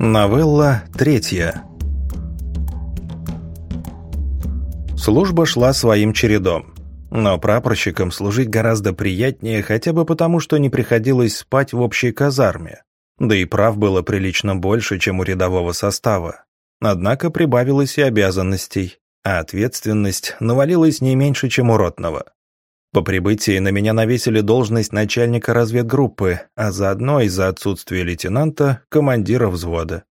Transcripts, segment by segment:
Новелла третья. Служба шла своим чередом. Но прапорщикам служить гораздо приятнее, хотя бы потому, что не приходилось спать в общей казарме. Да и прав было прилично больше, чем у рядового состава. Однако прибавилось и обязанностей, а ответственность навалилась не меньше, чем у ротного. По прибытии на меня навесили должность начальника разведгруппы, а заодно из-за отсутствия лейтенанта – командира взвода.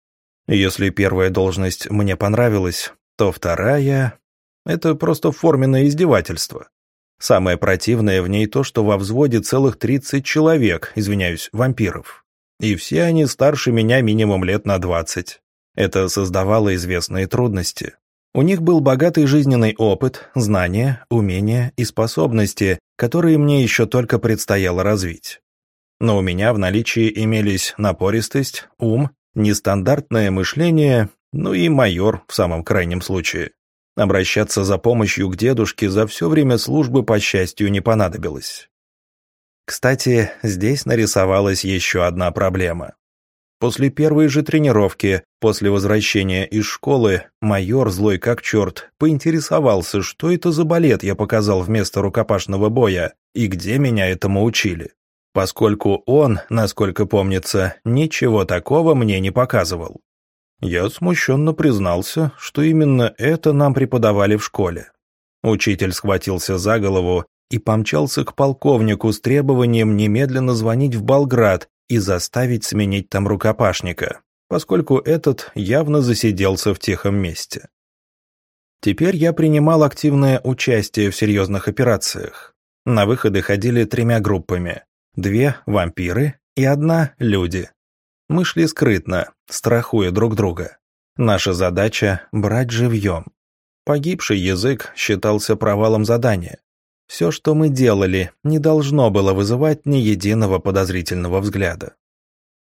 Если первая должность мне понравилась, то вторая – это просто форменное издевательство. Самое противное в ней то, что во взводе целых 30 человек, извиняюсь, вампиров. И все они старше меня минимум лет на 20. Это создавало известные трудности. У них был богатый жизненный опыт, знания, умения и способности, которые мне еще только предстояло развить. Но у меня в наличии имелись напористость, ум, нестандартное мышление, ну и майор в самом крайнем случае. Обращаться за помощью к дедушке за все время службы, по счастью, не понадобилось. Кстати, здесь нарисовалась еще одна проблема. После первой же тренировки, после возвращения из школы, майор, злой как черт, поинтересовался, что это за балет я показал вместо рукопашного боя и где меня этому учили. Поскольку он, насколько помнится, ничего такого мне не показывал. Я смущенно признался, что именно это нам преподавали в школе. Учитель схватился за голову и помчался к полковнику с требованием немедленно звонить в Болград и заставить сменить там рукопашника, поскольку этот явно засиделся в тихом месте. Теперь я принимал активное участие в серьезных операциях. На выходы ходили тремя группами. Две – вампиры и одна – люди. Мы шли скрытно, страхуя друг друга. Наша задача – брать живьем. Погибший язык считался провалом задания. Все, что мы делали, не должно было вызывать ни единого подозрительного взгляда.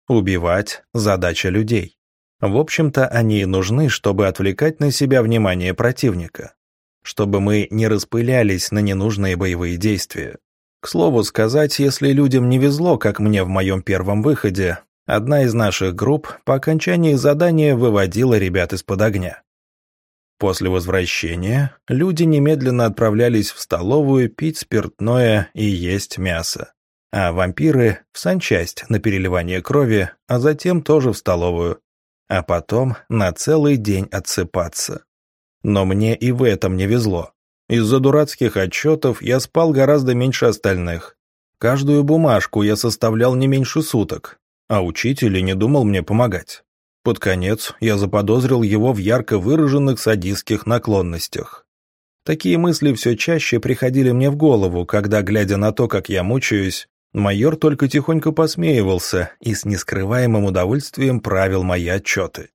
Убивать – задача людей. В общем-то, они нужны, чтобы отвлекать на себя внимание противника. Чтобы мы не распылялись на ненужные боевые действия. К слову сказать, если людям не везло, как мне в моем первом выходе, одна из наших групп по окончании задания выводила ребят из-под огня. После возвращения люди немедленно отправлялись в столовую пить спиртное и есть мясо, а вампиры – в санчасть на переливание крови, а затем тоже в столовую, а потом на целый день отсыпаться. Но мне и в этом не везло. Из-за дурацких отчетов я спал гораздо меньше остальных. Каждую бумажку я составлял не меньше суток, а учитель и не думал мне помогать. Под конец я заподозрил его в ярко выраженных садистских наклонностях. Такие мысли все чаще приходили мне в голову, когда, глядя на то, как я мучаюсь, майор только тихонько посмеивался и с нескрываемым удовольствием правил мои отчеты.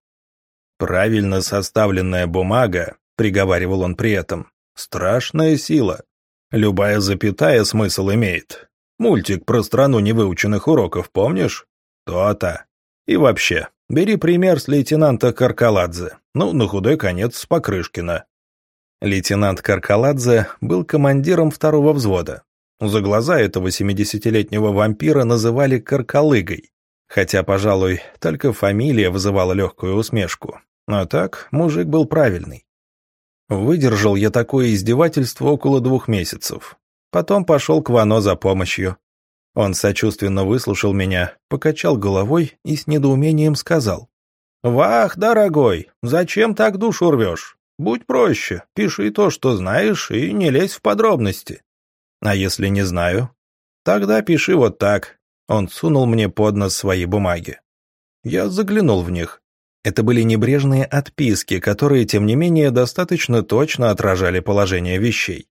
«Правильно составленная бумага», — приговаривал он при этом, — «страшная сила. Любая запятая смысл имеет. Мультик про страну невыученных уроков, помнишь? То-то. И вообще, Бери пример с лейтенанта Каркаладзе, ну, на худой конец, с Покрышкина. Лейтенант Каркаладзе был командиром второго взвода. За глаза этого 70-летнего вампира называли Каркалыгой, хотя, пожалуй, только фамилия вызывала легкую усмешку. А так, мужик был правильный. Выдержал я такое издевательство около двух месяцев. Потом пошел к Вано за помощью. Он сочувственно выслушал меня, покачал головой и с недоумением сказал. «Вах, дорогой, зачем так душу рвешь? Будь проще, пиши то, что знаешь, и не лезь в подробности». «А если не знаю?» «Тогда пиши вот так». Он сунул мне под нос свои бумаги. Я заглянул в них. Это были небрежные отписки, которые, тем не менее, достаточно точно отражали положение вещей.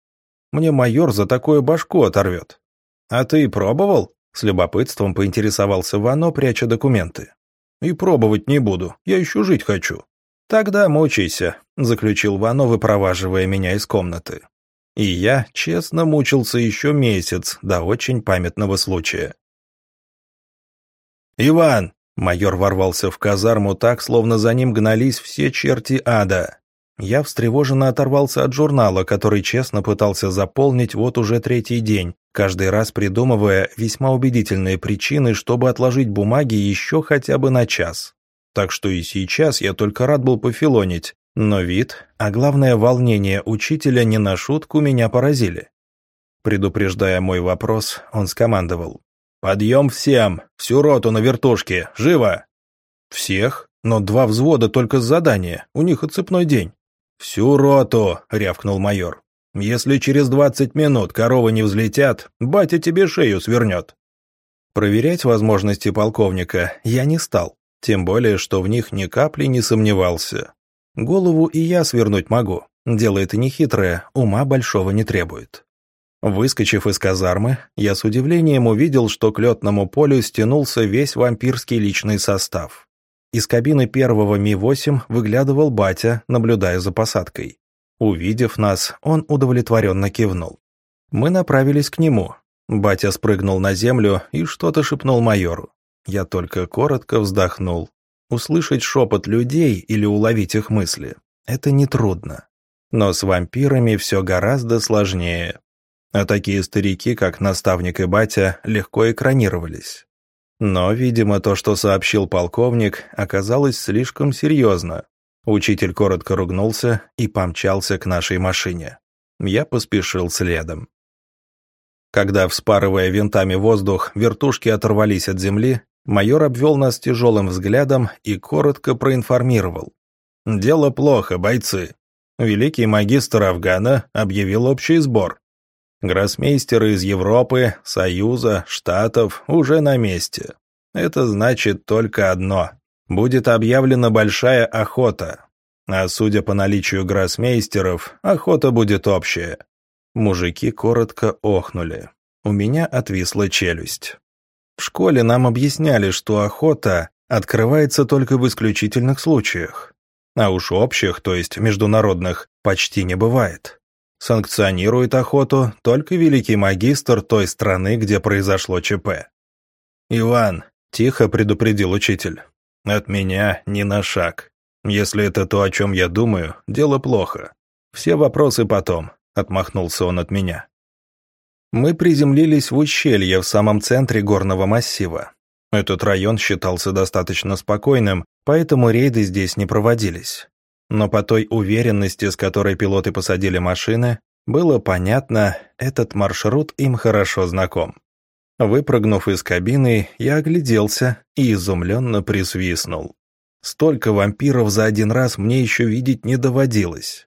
Мне майор за такое башку оторвет. «А ты пробовал?» — с любопытством поинтересовался Вано, пряча документы. «И пробовать не буду, я еще жить хочу». «Тогда мучайся», — заключил Вано, выпроваживая меня из комнаты. И я честно мучился еще месяц до очень памятного случая. «Иван!» — майор ворвался в казарму так, словно за ним гнались все черти ада. Я встревоженно оторвался от журнала, который честно пытался заполнить вот уже третий день, каждый раз придумывая весьма убедительные причины, чтобы отложить бумаги еще хотя бы на час. так что и сейчас я только рад был пофилонить, но вид, а главное волнение учителя не на шутку меня поразили. Предупреждая мой вопрос, он скомандовал. «Подъем всем! Всю роту на вертушке! Живо!» «Всех? Но два взвода только с задания, у них отцепной день». «Всю роту!» — рявкнул майор. «Если через двадцать минут коровы не взлетят, батя тебе шею свернет». Проверять возможности полковника я не стал, тем более, что в них ни капли не сомневался. Голову и я свернуть могу, дело это нехитрое, ума большого не требует. Выскочив из казармы, я с удивлением увидел, что к летному полю стянулся весь вампирский личный состав. Из кабины первого Ми-8 выглядывал батя, наблюдая за посадкой. Увидев нас, он удовлетворенно кивнул. Мы направились к нему. Батя спрыгнул на землю и что-то шепнул майору. Я только коротко вздохнул. Услышать шепот людей или уловить их мысли — это нетрудно. Но с вампирами все гораздо сложнее. А такие старики, как наставник и батя, легко экранировались. Но, видимо, то, что сообщил полковник, оказалось слишком серьезно. Учитель коротко ругнулся и помчался к нашей машине. Я поспешил следом. Когда, вспарывая винтами воздух, вертушки оторвались от земли, майор обвел нас тяжелым взглядом и коротко проинформировал. «Дело плохо, бойцы. Великий магистр Афгана объявил общий сбор. Гроссмейстеры из Европы, Союза, Штатов уже на месте. Это значит только одно. Будет объявлена большая охота. А судя по наличию гроссмейстеров, охота будет общая. Мужики коротко охнули. У меня отвисла челюсть. В школе нам объясняли, что охота открывается только в исключительных случаях. А уж общих, то есть международных, почти не бывает. Санкционирует охоту только великий магистр той страны, где произошло ЧП. «Иван», — тихо предупредил учитель, — «от меня ни на шаг. Если это то, о чем я думаю, дело плохо. Все вопросы потом», — отмахнулся он от меня. Мы приземлились в ущелье в самом центре горного массива. Этот район считался достаточно спокойным, поэтому рейды здесь не проводились но по той уверенности, с которой пилоты посадили машины, было понятно, этот маршрут им хорошо знаком. Выпрыгнув из кабины, я огляделся и изумленно присвистнул. Столько вампиров за один раз мне еще видеть не доводилось.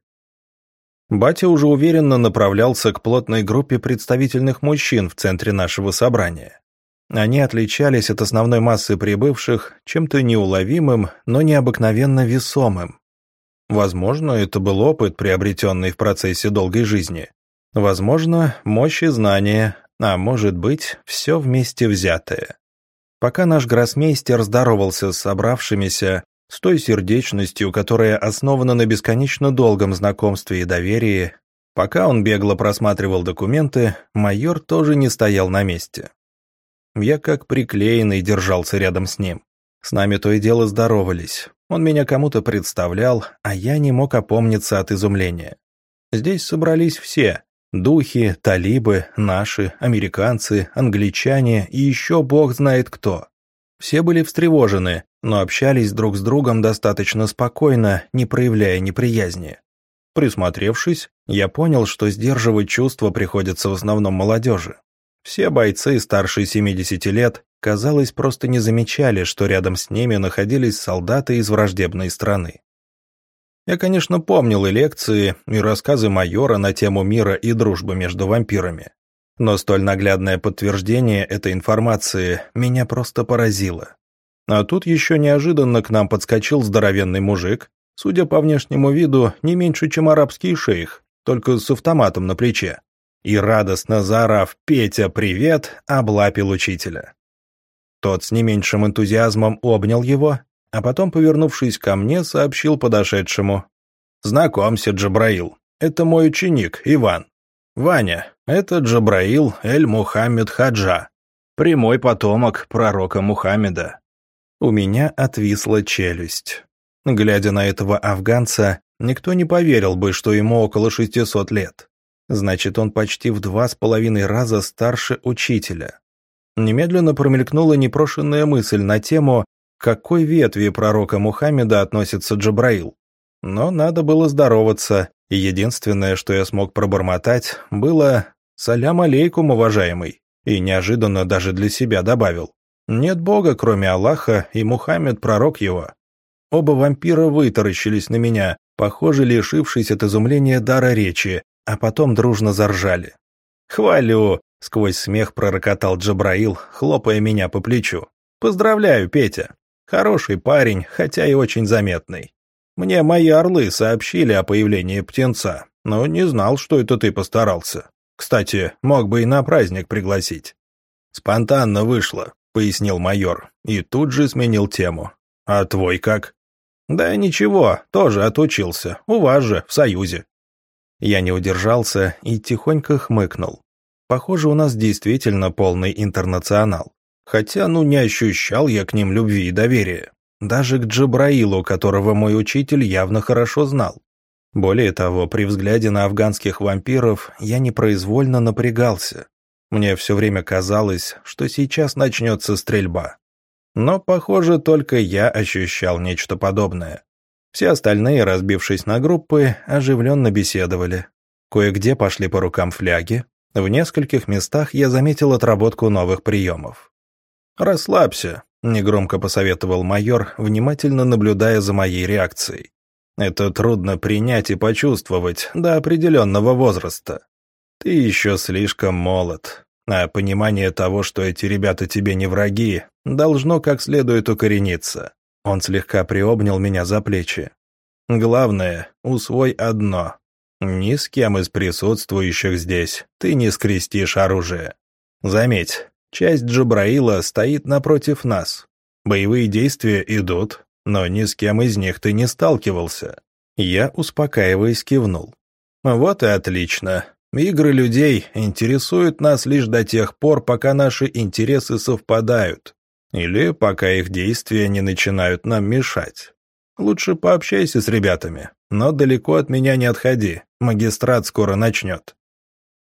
Батя уже уверенно направлялся к плотной группе представительных мужчин в центре нашего собрания. Они отличались от основной массы прибывших чем-то неуловимым, но необыкновенно весомым. Возможно, это был опыт, приобретенный в процессе долгой жизни. Возможно, мощь и знания, а может быть, все вместе взятое. Пока наш гроссмейстер здоровался с собравшимися, с той сердечностью, которая основана на бесконечно долгом знакомстве и доверии, пока он бегло просматривал документы, майор тоже не стоял на месте. Я как приклеенный держался рядом с ним. С нами то и дело здоровались. Он меня кому-то представлял, а я не мог опомниться от изумления. Здесь собрались все. Духи, талибы, наши, американцы, англичане и еще бог знает кто. Все были встревожены, но общались друг с другом достаточно спокойно, не проявляя неприязни. Присмотревшись, я понял, что сдерживать чувства приходится в основном молодежи. Все бойцы старше 70 лет казалось, просто не замечали, что рядом с ними находились солдаты из враждебной страны. Я, конечно, помнил и лекции, и рассказы майора на тему мира и дружбы между вампирами. Но столь наглядное подтверждение этой информации меня просто поразило. А тут еще неожиданно к нам подскочил здоровенный мужик, судя по внешнему виду, не меньше, чем арабский шейх, только с автоматом на плече. И радостно заорав «Петя, привет!» облапил учителя. Тот с не меньшим энтузиазмом обнял его, а потом, повернувшись ко мне, сообщил подошедшему. «Знакомься, Джабраил, это мой ученик, Иван. Ваня, это Джабраил Эль-Мухаммед Хаджа, прямой потомок пророка Мухаммеда». У меня отвисла челюсть. Глядя на этого афганца, никто не поверил бы, что ему около 600 лет. Значит, он почти в два с половиной раза старше учителя. Немедленно промелькнула непрошенная мысль на тему, к какой ветви пророка Мухаммеда относится Джабраил. Но надо было здороваться, и единственное, что я смог пробормотать, было «Салям алейкум, уважаемый», и неожиданно даже для себя добавил «Нет Бога, кроме Аллаха, и Мухаммед – пророк его». Оба вампира вытаращились на меня, похоже, лишившись от изумления дара речи, а потом дружно заржали. «Хвалю!» — сквозь смех пророкотал Джабраил, хлопая меня по плечу. «Поздравляю, Петя! Хороший парень, хотя и очень заметный. Мне мои орлы сообщили о появлении птенца, но не знал, что это ты постарался. Кстати, мог бы и на праздник пригласить». «Спонтанно вышло», — пояснил майор, и тут же сменил тему. «А твой как?» «Да ничего, тоже отучился. У вас же, в Союзе». Я не удержался и тихонько хмыкнул. Похоже, у нас действительно полный интернационал. Хотя, ну, не ощущал я к ним любви и доверия. Даже к Джабраилу, которого мой учитель явно хорошо знал. Более того, при взгляде на афганских вампиров я непроизвольно напрягался. Мне все время казалось, что сейчас начнется стрельба. Но, похоже, только я ощущал нечто подобное. Все остальные, разбившись на группы, оживленно беседовали. Кое-где пошли по рукам фляги. В нескольких местах я заметил отработку новых приемов. «Расслабься», — негромко посоветовал майор, внимательно наблюдая за моей реакцией. «Это трудно принять и почувствовать до определенного возраста. Ты еще слишком молод, а понимание того, что эти ребята тебе не враги, должно как следует укорениться. Он слегка приобнял меня за плечи. Главное, усвой одно. Ни с кем из присутствующих здесь ты не скрестишь оружие. Заметь, часть Джабраила стоит напротив нас. Боевые действия идут, но ни с кем из них ты не сталкивался. Я, успокаиваясь, кивнул. Вот и отлично. Игры людей интересуют нас лишь до тех пор, пока наши интересы совпадают, или пока их действия не начинают нам мешать. Лучше пообщайся с ребятами, но далеко от меня не отходи, магистрат скоро начнет».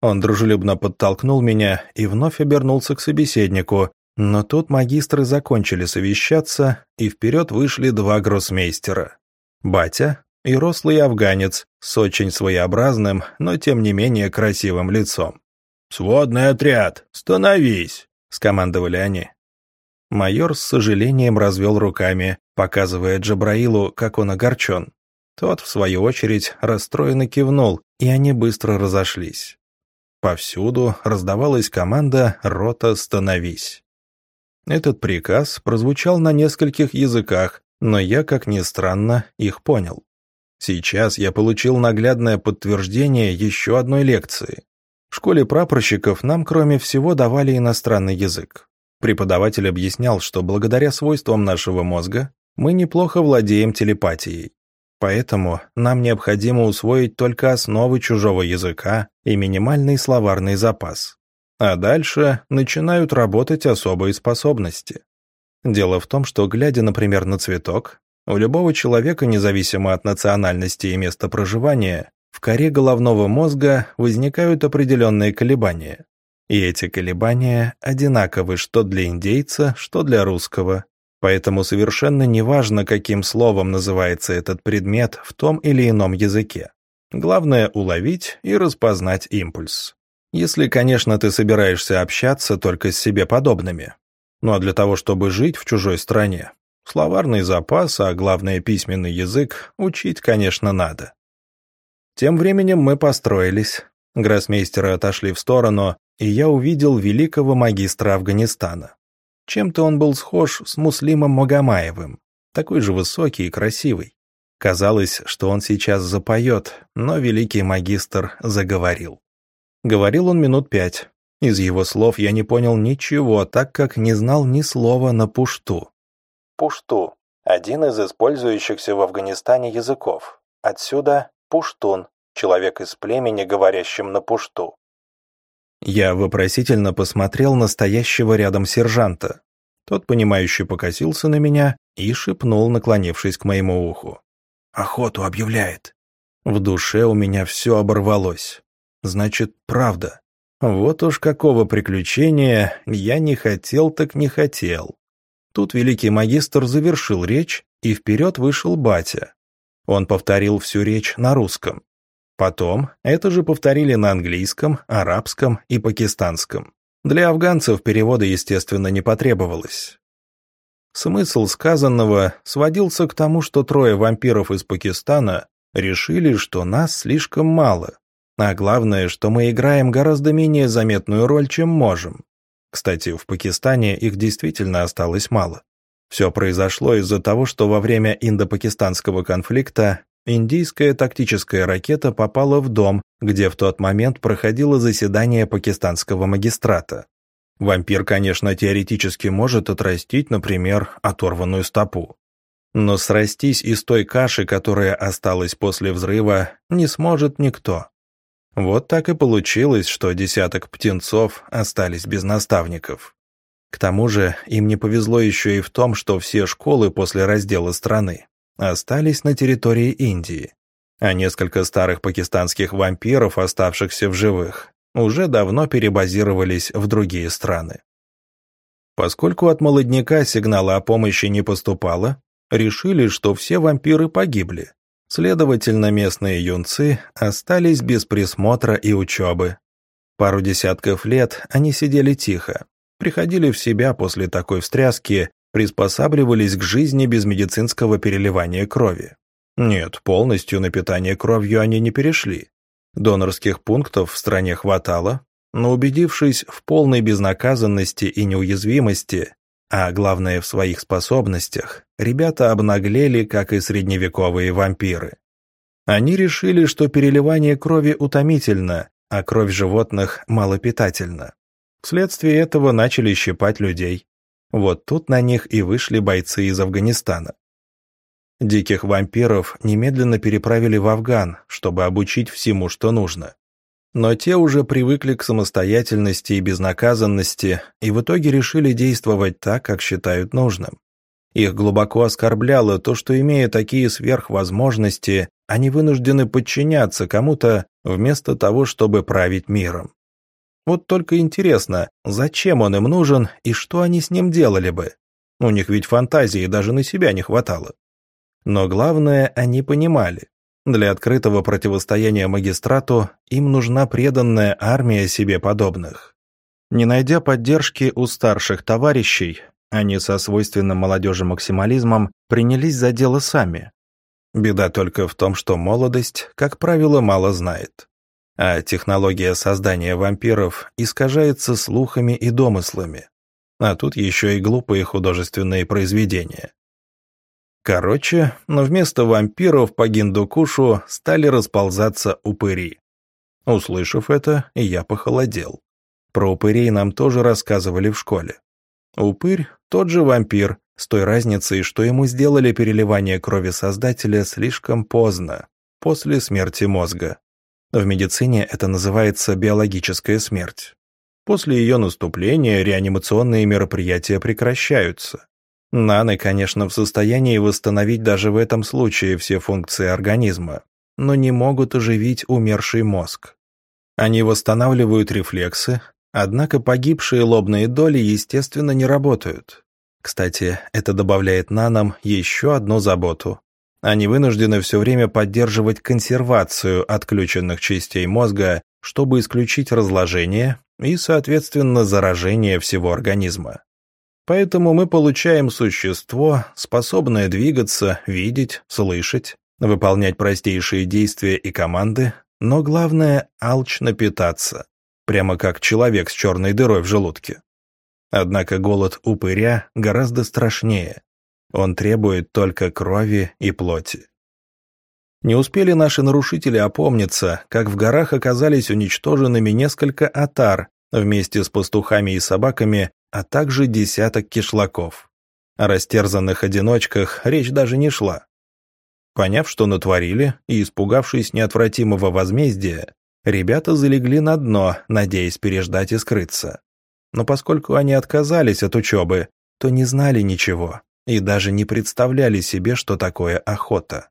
Он дружелюбно подтолкнул меня и вновь обернулся к собеседнику, но тут магистры закончили совещаться, и вперед вышли два гроссмейстера. Батя и рослый афганец с очень своеобразным, но тем не менее красивым лицом. «Сводный отряд, становись!» — скомандовали они. Майор с сожалением развел руками, показывая Джабраилу, как он огорчен. Тот, в свою очередь, расстроенно кивнул, и они быстро разошлись. Повсюду раздавалась команда «Рота, становись!». Этот приказ прозвучал на нескольких языках, но я, как ни странно, их понял. Сейчас я получил наглядное подтверждение еще одной лекции. В школе прапорщиков нам, кроме всего, давали иностранный язык. Преподаватель объяснял, что благодаря свойствам нашего мозга мы неплохо владеем телепатией. Поэтому нам необходимо усвоить только основы чужого языка и минимальный словарный запас. А дальше начинают работать особые способности. Дело в том, что, глядя, например, на цветок, у любого человека, независимо от национальности и места проживания, в коре головного мозга возникают определенные колебания. И эти колебания одинаковы что для индейца, что для русского. Поэтому совершенно неважно, каким словом называется этот предмет в том или ином языке. Главное – уловить и распознать импульс. Если, конечно, ты собираешься общаться только с себе подобными. Ну а для того, чтобы жить в чужой стране, Словарный запас, а главное письменный язык, учить, конечно, надо. Тем временем мы построились. Гроссмейстеры отошли в сторону, и я увидел великого магистра Афганистана. Чем-то он был схож с Муслимом Магомаевым, такой же высокий и красивый. Казалось, что он сейчас запоет, но великий магистр заговорил. Говорил он минут пять. Из его слов я не понял ничего, так как не знал ни слова на пушту. Пушту – один из использующихся в Афганистане языков. Отсюда пуштун – человек из племени, говорящим на пушту. Я вопросительно посмотрел на стоящего рядом сержанта. Тот, понимающе покосился на меня и шепнул, наклонившись к моему уху. «Охоту объявляет». В душе у меня все оборвалось. Значит, правда. Вот уж какого приключения я не хотел, так не хотел. Тут великий магистр завершил речь, и вперед вышел батя. Он повторил всю речь на русском. Потом это же повторили на английском, арабском и пакистанском. Для афганцев перевода, естественно, не потребовалось. Смысл сказанного сводился к тому, что трое вампиров из Пакистана решили, что нас слишком мало, а главное, что мы играем гораздо менее заметную роль, чем можем. Кстати, в Пакистане их действительно осталось мало. Все произошло из-за того, что во время индо-пакистанского конфликта индийская тактическая ракета попала в дом, где в тот момент проходило заседание пакистанского магистрата. Вампир, конечно, теоретически может отрастить, например, оторванную стопу. Но срастись из той каши, которая осталась после взрыва, не сможет никто. Вот так и получилось, что десяток птенцов остались без наставников. К тому же им не повезло еще и в том, что все школы после раздела страны остались на территории Индии, а несколько старых пакистанских вампиров, оставшихся в живых, уже давно перебазировались в другие страны. Поскольку от молодняка сигнала о помощи не поступало, решили, что все вампиры погибли, Следовательно, местные юнцы остались без присмотра и учебы. Пару десятков лет они сидели тихо, приходили в себя после такой встряски, приспосабливались к жизни без медицинского переливания крови. Нет, полностью на питание кровью они не перешли. Донорских пунктов в стране хватало, но убедившись в полной безнаказанности и неуязвимости, а главное в своих способностях, ребята обнаглели, как и средневековые вампиры. Они решили, что переливание крови утомительно, а кровь животных малопитательна. Вследствие этого начали щипать людей. Вот тут на них и вышли бойцы из Афганистана. Диких вампиров немедленно переправили в Афган, чтобы обучить всему, что нужно. Но те уже привыкли к самостоятельности и безнаказанности и в итоге решили действовать так, как считают нужным. Их глубоко оскорбляло то, что, имея такие сверхвозможности, они вынуждены подчиняться кому-то вместо того, чтобы править миром. Вот только интересно, зачем он им нужен и что они с ним делали бы? У них ведь фантазии даже на себя не хватало. Но главное, они понимали, для открытого противостояния магистрату им нужна преданная армия себе подобных. Не найдя поддержки у старших товарищей, они со свойственным молодежи максимализмом принялись за дело сами. Беда только в том, что молодость, как правило, мало знает. А технология создания вампиров искажается слухами и домыслами. А тут еще и глупые художественные произведения. Короче, но вместо вампиров по Гиндукушу стали расползаться упыри. Услышав это, я похолодел. Про упырей нам тоже рассказывали в школе. Упырь — тот же вампир, с той разницей, что ему сделали переливание крови Создателя слишком поздно, после смерти мозга. В медицине это называется биологическая смерть. После ее наступления реанимационные мероприятия прекращаются. Наны, конечно, в состоянии восстановить даже в этом случае все функции организма, но не могут оживить умерший мозг. Они восстанавливают рефлексы, однако погибшие лобные доли, естественно, не работают. Кстати, это добавляет нанам еще одну заботу. Они вынуждены все время поддерживать консервацию отключенных частей мозга, чтобы исключить разложение и, соответственно, заражение всего организма. Поэтому мы получаем существо, способное двигаться, видеть, слышать, выполнять простейшие действия и команды, но главное – алчно питаться, прямо как человек с черной дырой в желудке. Однако голод упыря гораздо страшнее. Он требует только крови и плоти. Не успели наши нарушители опомниться, как в горах оказались уничтоженными несколько атар вместе с пастухами и собаками, а также десяток кишлаков. О растерзанных одиночках речь даже не шла. Поняв, что натворили, и испугавшись неотвратимого возмездия, ребята залегли на дно, надеясь переждать и скрыться. Но поскольку они отказались от учебы, то не знали ничего и даже не представляли себе, что такое охота.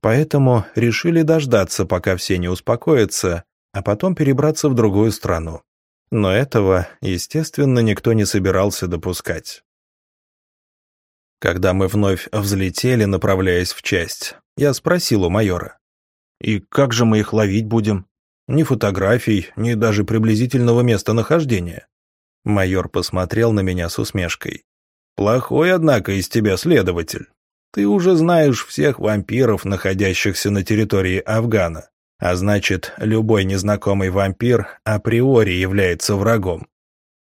Поэтому решили дождаться, пока все не успокоятся, а потом перебраться в другую страну. Но этого, естественно, никто не собирался допускать. Когда мы вновь взлетели, направляясь в часть, я спросил у майора. «И как же мы их ловить будем? Ни фотографий, ни даже приблизительного местонахождения». Майор посмотрел на меня с усмешкой. «Плохой, однако, из тебя следователь. Ты уже знаешь всех вампиров, находящихся на территории Афгана. А значит, любой незнакомый вампир априори является врагом.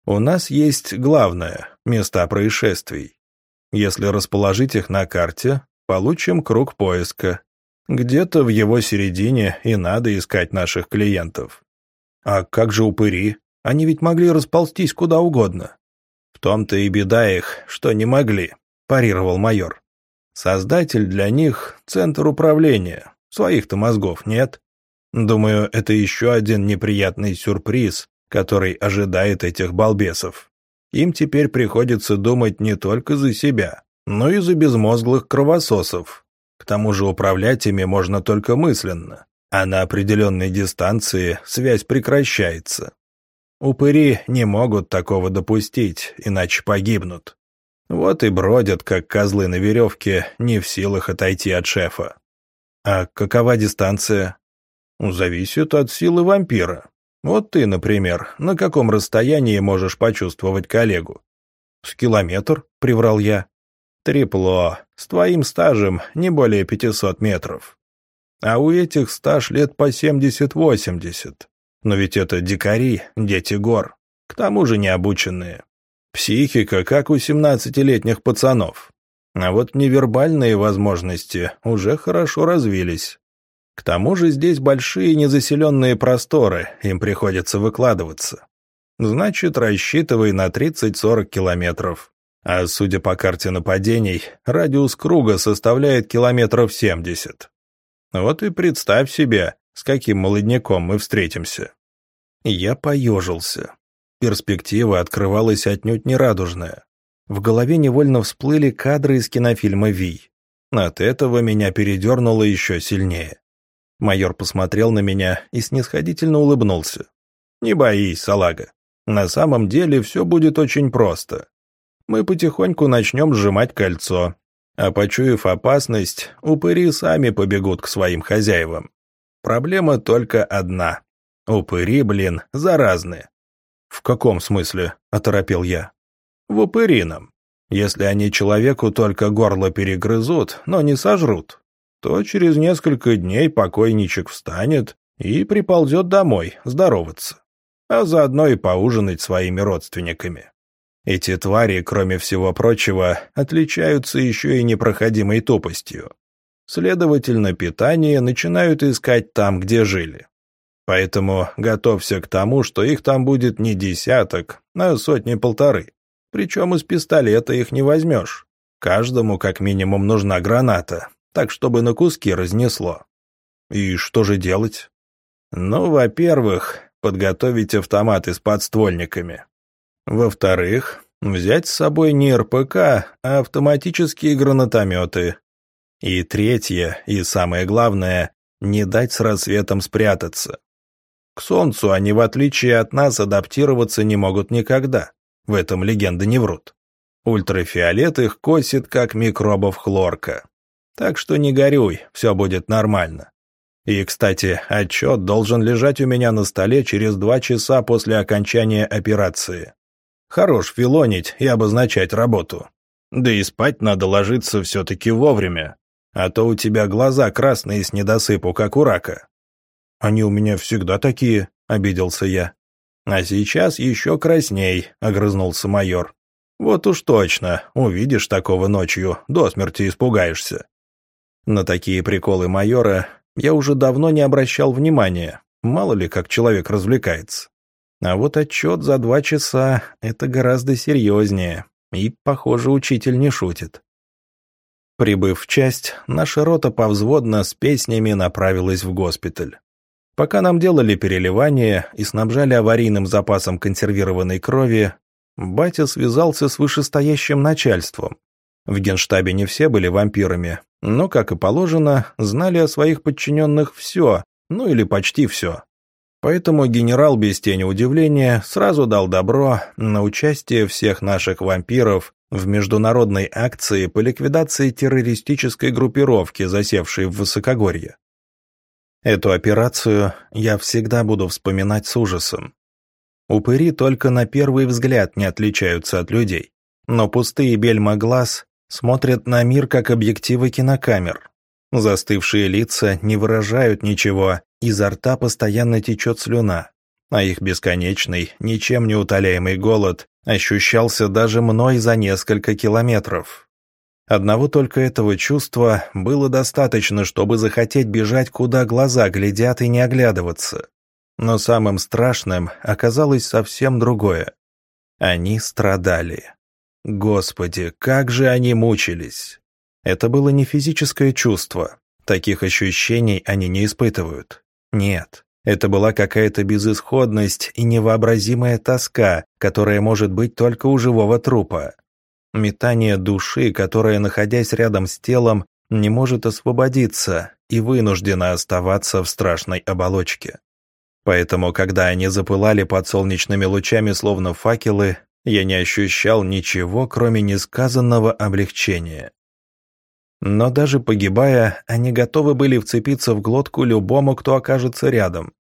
У нас есть главное – места происшествий. Если расположить их на карте, получим круг поиска. Где-то в его середине и надо искать наших клиентов. А как же упыри? Они ведь могли расползтись куда угодно. В том-то и беда их, что не могли, парировал майор. Создатель для них – центр управления. Своих-то мозгов нет. Думаю, это еще один неприятный сюрприз, который ожидает этих балбесов. Им теперь приходится думать не только за себя, но и за безмозглых кровососов. К тому же управлять ими можно только мысленно, а на определенной дистанции связь прекращается. Упыри не могут такого допустить, иначе погибнут. Вот и бродят, как козлы на веревке, не в силах отойти от шефа. А какова дистанция? Зависит от силы вампира. Вот ты, например, на каком расстоянии можешь почувствовать коллегу? С километр, приврал я. Трепло. С твоим стажем не более пятисот метров. А у этих стаж лет по семьдесят-восемьдесят. Но ведь это дикари, дети гор. К тому же необученные. Психика, как у семнадцатилетних пацанов. А вот невербальные возможности уже хорошо развились. К тому же здесь большие незаселенные просторы, им приходится выкладываться. Значит, рассчитывай на 30-40 километров. А судя по карте нападений, радиус круга составляет километров 70. Вот и представь себе, с каким молодняком мы встретимся. Я поежился. Перспектива открывалась отнюдь нерадужная. В голове невольно всплыли кадры из кинофильма «Вий». От этого меня передернуло еще сильнее. Майор посмотрел на меня и снисходительно улыбнулся. «Не боись, салага. На самом деле все будет очень просто. Мы потихоньку начнем сжимать кольцо, а почуяв опасность, упыри сами побегут к своим хозяевам. Проблема только одна. Упыри, блин, заразны». «В каком смысле?» – оторопел я. «В упырином. Если они человеку только горло перегрызут, но не сожрут, то через несколько дней покойничек встанет и приползет домой здороваться, а заодно и поужинать своими родственниками. Эти твари, кроме всего прочего, отличаются еще и непроходимой тупостью. Следовательно, питание начинают искать там, где жили. Поэтому готовься к тому, что их там будет не десяток, а сотни-полторы. Причем из пистолета их не возьмешь. Каждому как минимум нужна граната, так чтобы на куски разнесло. И что же делать? Ну, во-первых, подготовить автоматы с подствольниками. Во-вторых, взять с собой не РПК, а автоматические гранатометы. И третье, и самое главное, не дать с рассветом спрятаться. К солнцу они, в отличие от нас, адаптироваться не могут никогда. В этом легенды не врут. Ультрафиолет их косит, как микробов хлорка. Так что не горюй, все будет нормально. И, кстати, отчет должен лежать у меня на столе через два часа после окончания операции. Хорош филонить и обозначать работу. Да и спать надо ложиться все-таки вовремя, а то у тебя глаза красные с недосыпу, как у рака. Они у меня всегда такие, обиделся я. А сейчас еще красней, огрызнулся майор. Вот уж точно, увидишь такого ночью, до смерти испугаешься. На такие приколы майора я уже давно не обращал внимания, мало ли как человек развлекается. А вот отчет за два часа — это гораздо серьезнее, и, похоже, учитель не шутит. Прибыв в часть, наша рота повзводно с песнями направилась в госпиталь. Пока нам делали переливание и снабжали аварийным запасом консервированной крови, батя связался с вышестоящим начальством. В генштабе не все были вампирами, но, как и положено, знали о своих подчиненных все, ну или почти все. Поэтому генерал без тени удивления сразу дал добро на участие всех наших вампиров в международной акции по ликвидации террористической группировки, засевшей в Высокогорье. Эту операцию я всегда буду вспоминать с ужасом. Упыри только на первый взгляд не отличаются от людей, но пустые бельма глаз смотрят на мир как объективы кинокамер. Застывшие лица не выражают ничего, изо рта постоянно течет слюна, а их бесконечный, ничем не утоляемый голод ощущался даже мной за несколько километров. Одного только этого чувства было достаточно, чтобы захотеть бежать, куда глаза глядят и не оглядываться. Но самым страшным оказалось совсем другое. Они страдали. Господи, как же они мучились! Это было не физическое чувство. Таких ощущений они не испытывают. Нет, это была какая-то безысходность и невообразимая тоска, которая может быть только у живого трупа. Метание души, которая, находясь рядом с телом, не может освободиться и вынуждена оставаться в страшной оболочке. Поэтому, когда они запылали под солнечными лучами, словно факелы, я не ощущал ничего, кроме несказанного облегчения. Но даже погибая, они готовы были вцепиться в глотку любому, кто окажется рядом.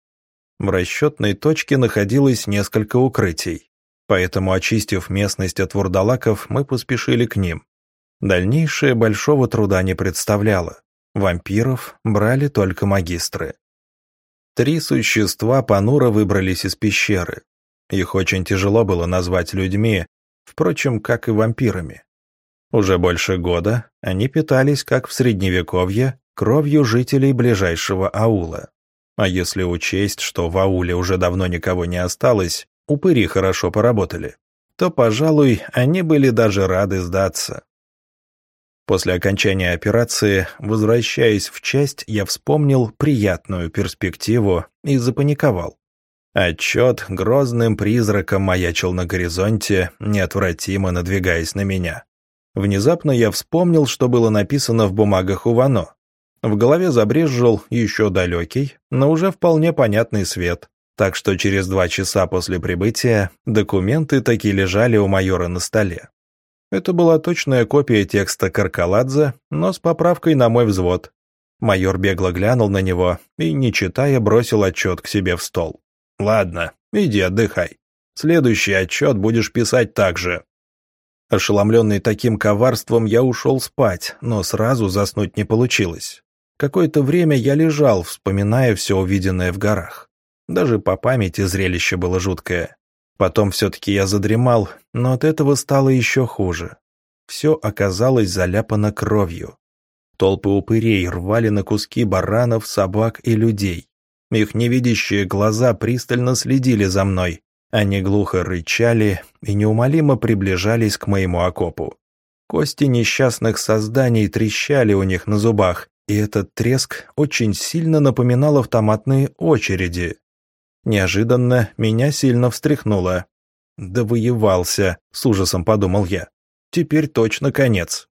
В расчетной точке находилось несколько укрытий, поэтому, очистив местность от вурдалаков, мы поспешили к ним. Дальнейшее большого труда не представляло. Вампиров брали только магистры. Три существа понуро выбрались из пещеры. Их очень тяжело было назвать людьми, впрочем, как и вампирами. Уже больше года они питались, как в Средневековье, кровью жителей ближайшего аула. А если учесть, что в ауле уже давно никого не осталось, упыри хорошо поработали, то, пожалуй, они были даже рады сдаться. После окончания операции, возвращаясь в часть, я вспомнил приятную перспективу и запаниковал. Отчет грозным призраком маячил на горизонте, неотвратимо надвигаясь на меня. Внезапно я вспомнил, что было написано в бумагах у Вано. В голове забрезжил еще далекий, но уже вполне понятный свет, так что через два часа после прибытия документы таки лежали у майора на столе. Это была точная копия текста Каркаладзе, но с поправкой на мой взвод. Майор бегло глянул на него и, не читая, бросил отчет к себе в стол. «Ладно, иди отдыхай. Следующий отчет будешь писать так же. Ошеломленный таким коварством, я ушел спать, но сразу заснуть не получилось. Какое-то время я лежал, вспоминая все увиденное в горах. Даже по памяти зрелище было жуткое. Потом все-таки я задремал, но от этого стало еще хуже. Все оказалось заляпано кровью. Толпы упырей рвали на куски баранов, собак и людей. Их невидящие глаза пристально следили за мной, они глухо рычали и неумолимо приближались к моему окопу. Кости несчастных созданий трещали у них на зубах, и этот треск очень сильно напоминал автоматные очереди. Неожиданно меня сильно встряхнуло. «Да воевался», — с ужасом подумал я. «Теперь точно конец».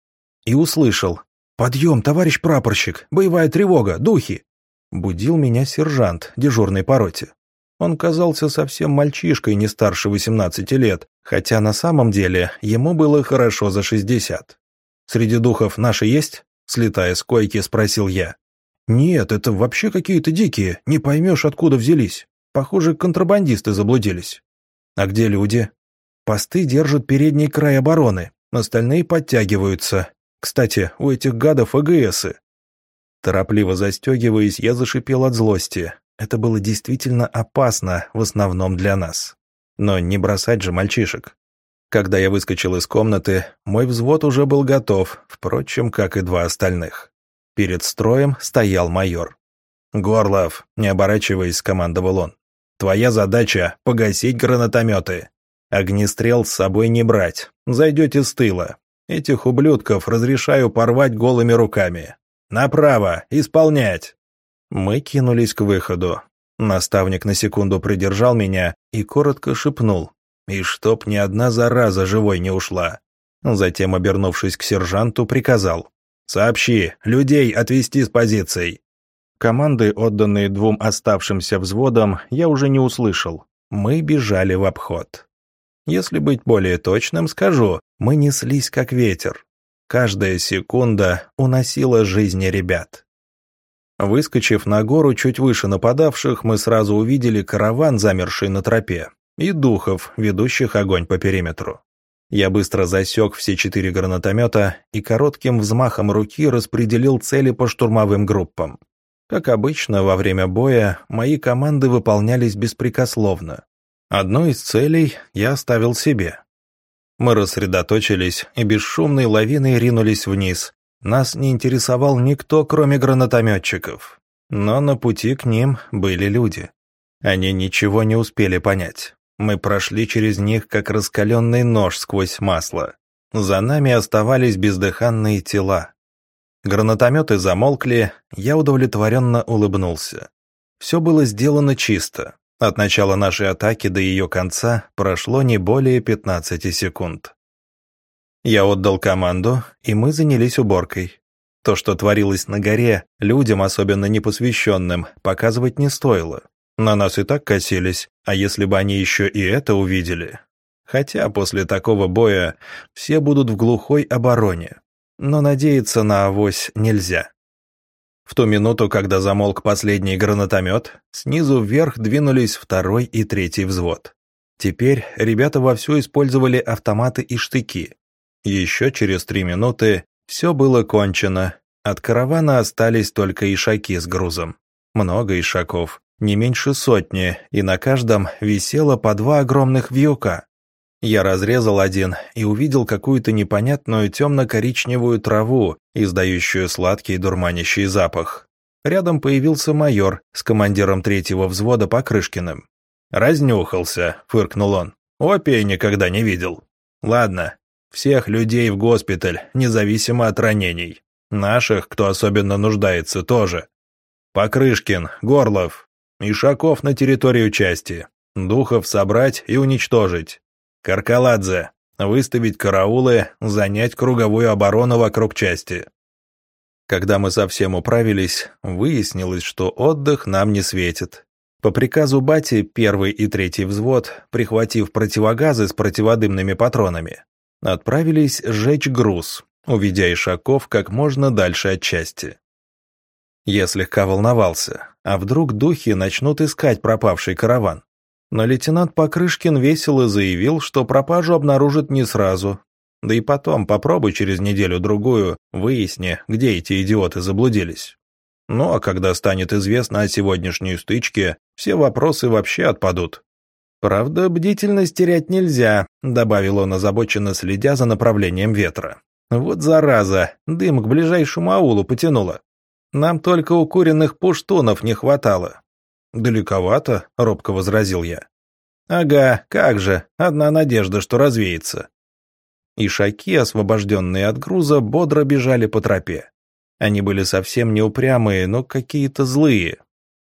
И услышал. «Подъем, товарищ прапорщик! Боевая тревога! Духи!» Будил меня сержант, дежурный по роте. Он казался совсем мальчишкой не старше 18 лет, хотя на самом деле ему было хорошо за 60. «Среди духов наши есть?» – слетая с койки, спросил я. «Нет, это вообще какие-то дикие, не поймешь, откуда взялись. Похоже, контрабандисты заблудились». «А где люди?» «Посты держат передний край обороны, остальные подтягиваются. Кстати, у этих гадов АГСы». Торопливо застегиваясь, я зашипел от злости. Это было действительно опасно, в основном для нас. Но не бросать же мальчишек. Когда я выскочил из комнаты, мой взвод уже был готов, впрочем, как и два остальных. Перед строем стоял майор. «Горлов», — не оборачиваясь, командовал он. «Твоя задача — погасить гранатометы. Огнестрел с собой не брать. Зайдете с тыла. Этих ублюдков разрешаю порвать голыми руками. Направо! Исполнять!» Мы кинулись к выходу. Наставник на секунду придержал меня и коротко шепнул. И чтоб ни одна зараза живой не ушла. Затем, обернувшись к сержанту, приказал. «Сообщи, людей отвести с позиций». Команды, отданные двум оставшимся взводам, я уже не услышал. Мы бежали в обход. Если быть более точным, скажу, мы неслись как ветер. Каждая секунда уносила жизни ребят. Выскочив на гору чуть выше нападавших, мы сразу увидели караван, замерший на тропе, и духов, ведущих огонь по периметру. Я быстро засек все четыре гранатомета и коротким взмахом руки распределил цели по штурмовым группам. Как обычно, во время боя мои команды выполнялись беспрекословно. Одну из целей я оставил себе. Мы рассредоточились и бесшумной лавиной ринулись вниз. Нас не интересовал никто, кроме гранатометчиков. Но на пути к ним были люди. Они ничего не успели понять. Мы прошли через них, как раскаленный нож сквозь масло. За нами оставались бездыханные тела. Гранатометы замолкли, я удовлетворенно улыбнулся. Все было сделано чисто. От начала нашей атаки до ее конца прошло не более 15 секунд. Я отдал команду, и мы занялись уборкой. То, что творилось на горе, людям, особенно непосвященным, показывать не стоило. На нас и так косились, а если бы они еще и это увидели? Хотя после такого боя все будут в глухой обороне но надеяться на авось нельзя. В ту минуту, когда замолк последний гранатомет, снизу вверх двинулись второй и третий взвод. Теперь ребята вовсю использовали автоматы и штыки. Еще через три минуты все было кончено. От каравана остались только ишаки с грузом. Много ишаков, не меньше сотни, и на каждом висело по два огромных вьюка. Я разрезал один и увидел какую-то непонятную темно-коричневую траву, издающую сладкий дурманящий запах. Рядом появился майор с командиром третьего взвода Покрышкиным. «Разнюхался», — фыркнул он. «Опия никогда не видел. Ладно, всех людей в госпиталь, независимо от ранений. Наших, кто особенно нуждается, тоже. Покрышкин, Горлов, Ишаков на территорию части. Духов собрать и уничтожить. Каркаладзе, выставить караулы, занять круговую оборону вокруг части. Когда мы совсем управились, выяснилось, что отдых нам не светит. По приказу Бати первый и третий взвод, прихватив противогазы с противодымными патронами, отправились сжечь груз, уведя Ишаков как можно дальше от части. Я слегка волновался, а вдруг духи начнут искать пропавший караван. Но лейтенант Покрышкин весело заявил, что пропажу обнаружит не сразу. Да и потом, попробуй через неделю-другую, выясни, где эти идиоты заблудились. Ну а когда станет известно о сегодняшней стычке, все вопросы вообще отпадут. «Правда, бдительность терять нельзя», — добавил он озабоченно, следя за направлением ветра. «Вот зараза, дым к ближайшему аулу потянуло. Нам только укуренных пуштунов не хватало. «Далековато», — робко возразил я. «Ага, как же, одна надежда, что развеется». Ишаки, освобожденные от груза, бодро бежали по тропе. Они были совсем не упрямые, но какие-то злые.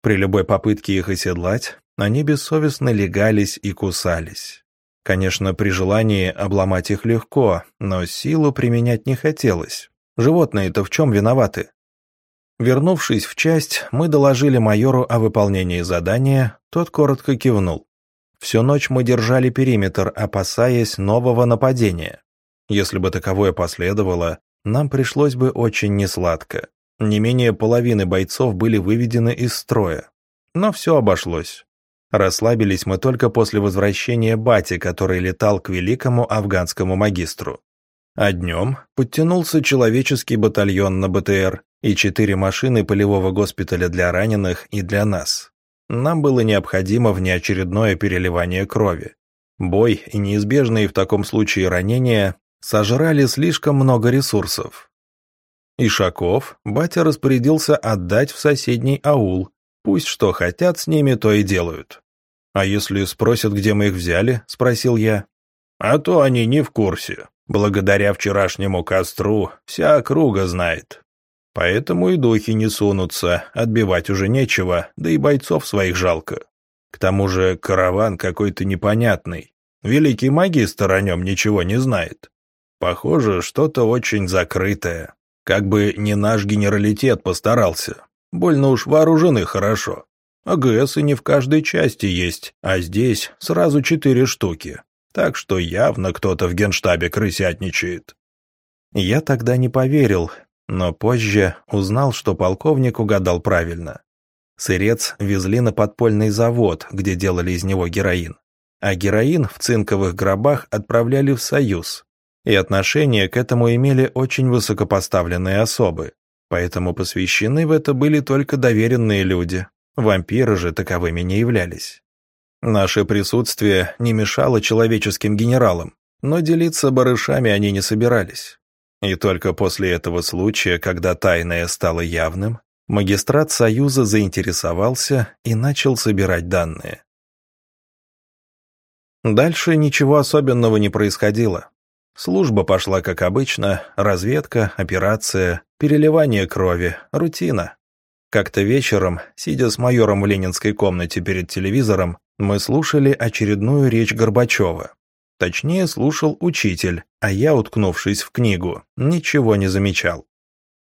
При любой попытке их оседлать, они бессовестно легались и кусались. Конечно, при желании обломать их легко, но силу применять не хотелось. Животные-то в чем виноваты? Вернувшись в часть, мы доложили майору о выполнении задания, тот коротко кивнул. Всю ночь мы держали периметр, опасаясь нового нападения. Если бы таковое последовало, нам пришлось бы очень несладко. Не менее половины бойцов были выведены из строя. Но все обошлось. Расслабились мы только после возвращения Бати, который летал к великому афганскому магистру. А днем подтянулся человеческий батальон на БТР, и четыре машины полевого госпиталя для раненых и для нас. Нам было необходимо внеочередное переливание крови. Бой и неизбежные в таком случае ранения сожрали слишком много ресурсов. Ишаков батя распорядился отдать в соседний аул, пусть что хотят с ними, то и делают. «А если спросят, где мы их взяли?» – спросил я. «А то они не в курсе. Благодаря вчерашнему костру вся округа знает. Поэтому и духи не сунутся, отбивать уже нечего, да и бойцов своих жалко. К тому же караван какой-то непонятный. Великий магистр о нем ничего не знает. Похоже, что-то очень закрытое. Как бы не наш генералитет постарался. Больно уж вооружены хорошо. АГС и не в каждой части есть, а здесь сразу четыре штуки. Так что явно кто-то в генштабе крысятничает. Я тогда не поверил, но позже узнал, что полковник угадал правильно. Сырец везли на подпольный завод, где делали из него героин. А героин в цинковых гробах отправляли в Союз. И отношение к этому имели очень высокопоставленные особы. Поэтому посвящены в это были только доверенные люди. Вампиры же таковыми не являлись. Наше присутствие не мешало человеческим генералам, но делиться барышами они не собирались. И только после этого случая, когда тайное стало явным, магистрат Союза заинтересовался и начал собирать данные. Дальше ничего особенного не происходило. Служба пошла как обычно, разведка, операция, переливание крови, рутина. Как-то вечером, сидя с майором в ленинской комнате перед телевизором, мы слушали очередную речь Горбачева. Точнее, слушал учитель, а я, уткнувшись в книгу, ничего не замечал.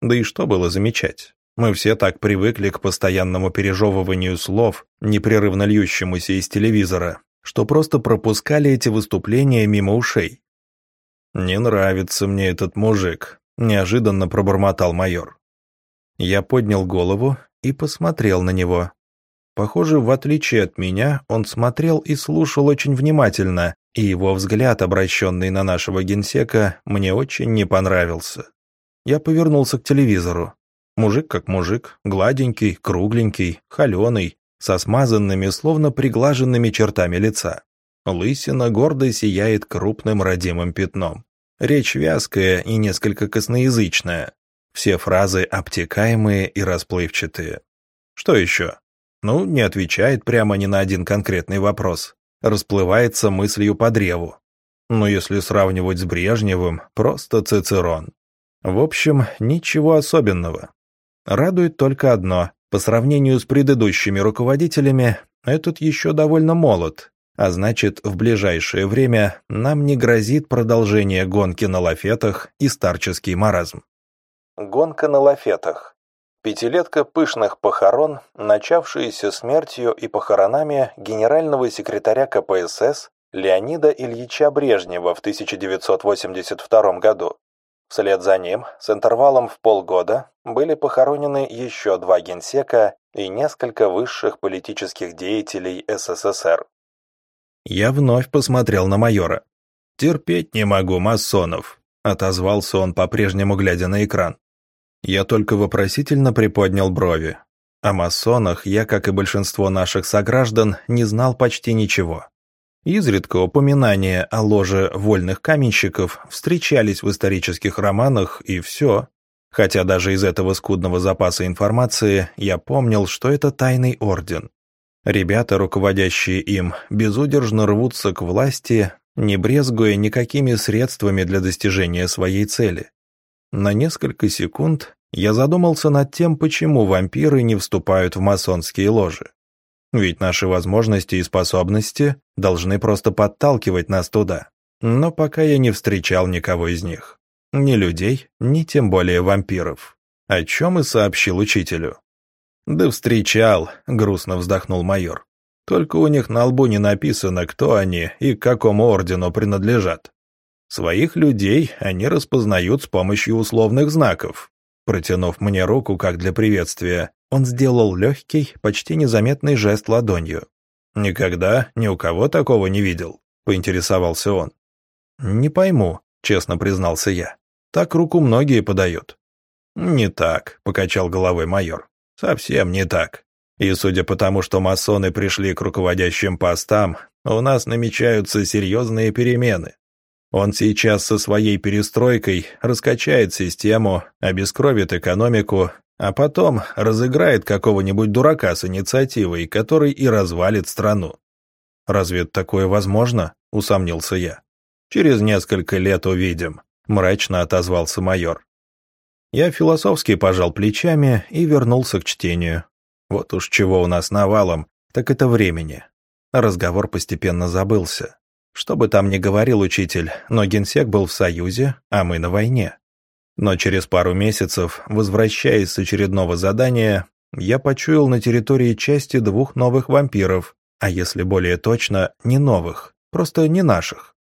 Да и что было замечать? Мы все так привыкли к постоянному пережевыванию слов, непрерывно льющемуся из телевизора, что просто пропускали эти выступления мимо ушей. «Не нравится мне этот мужик», — неожиданно пробормотал майор. Я поднял голову и посмотрел на него. Похоже, в отличие от меня, он смотрел и слушал очень внимательно, и его взгляд, обращенный на нашего генсека, мне очень не понравился. Я повернулся к телевизору. Мужик как мужик, гладенький, кругленький, холеный, со смазанными, словно приглаженными чертами лица. Лысина гордо сияет крупным родимым пятном. Речь вязкая и несколько косноязычная. Все фразы обтекаемые и расплывчатые. Что еще? Ну, не отвечает прямо ни на один конкретный вопрос. Расплывается мыслью по древу. Но если сравнивать с Брежневым, просто Цицерон. В общем, ничего особенного. Радует только одно. По сравнению с предыдущими руководителями, этот еще довольно молод, а значит, в ближайшее время нам не грозит продолжение гонки на лафетах и старческий маразм. Гонка на лафетах. Пятилетка пышных похорон, начавшаяся смертью и похоронами генерального секретаря КПСС Леонида Ильича Брежнева в 1982 году. Вслед за ним, с интервалом в полгода, были похоронены еще два генсека и несколько высших политических деятелей СССР. Я вновь посмотрел на майора. «Терпеть не могу масонов», — отозвался он, по-прежнему глядя на экран. Я только вопросительно приподнял брови. О масонах я, как и большинство наших сограждан, не знал почти ничего. Изредка упоминания о ложе вольных каменщиков встречались в исторических романах, и все. Хотя даже из этого скудного запаса информации я помнил, что это тайный орден. Ребята, руководящие им, безудержно рвутся к власти, не брезгуя никакими средствами для достижения своей цели. На несколько секунд я задумался над тем, почему вампиры не вступают в масонские ложи. Ведь наши возможности и способности должны просто подталкивать нас туда. Но пока я не встречал никого из них. Ни людей, ни тем более вампиров. О чем и сообщил учителю. «Да встречал», — грустно вздохнул майор. «Только у них на лбу не написано, кто они и к какому ордену принадлежат. Своих людей они распознают с помощью условных знаков». Протянув мне руку, как для приветствия, он сделал легкий, почти незаметный жест ладонью. «Никогда ни у кого такого не видел», — поинтересовался он. «Не пойму», — честно признался я. «Так руку многие подают». «Не так», — покачал головой майор. Совсем не так. И судя по тому, что масоны пришли к руководящим постам, у нас намечаются серьезные перемены. Он сейчас со своей перестройкой раскачает систему, обескровит экономику, а потом разыграет какого-нибудь дурака с инициативой, который и развалит страну. «Разве такое возможно?» — усомнился я. «Через несколько лет увидим», — мрачно отозвался майор. Я философски пожал плечами и вернулся к чтению. Вот уж чего у нас навалом, так это времени. Разговор постепенно забылся. Что бы там ни говорил учитель, но генсек был в Союзе, а мы на войне. Но через пару месяцев, возвращаясь с очередного задания, Я почуял на территории части двух новых вампиров, а если более точно, не новых, просто не наших.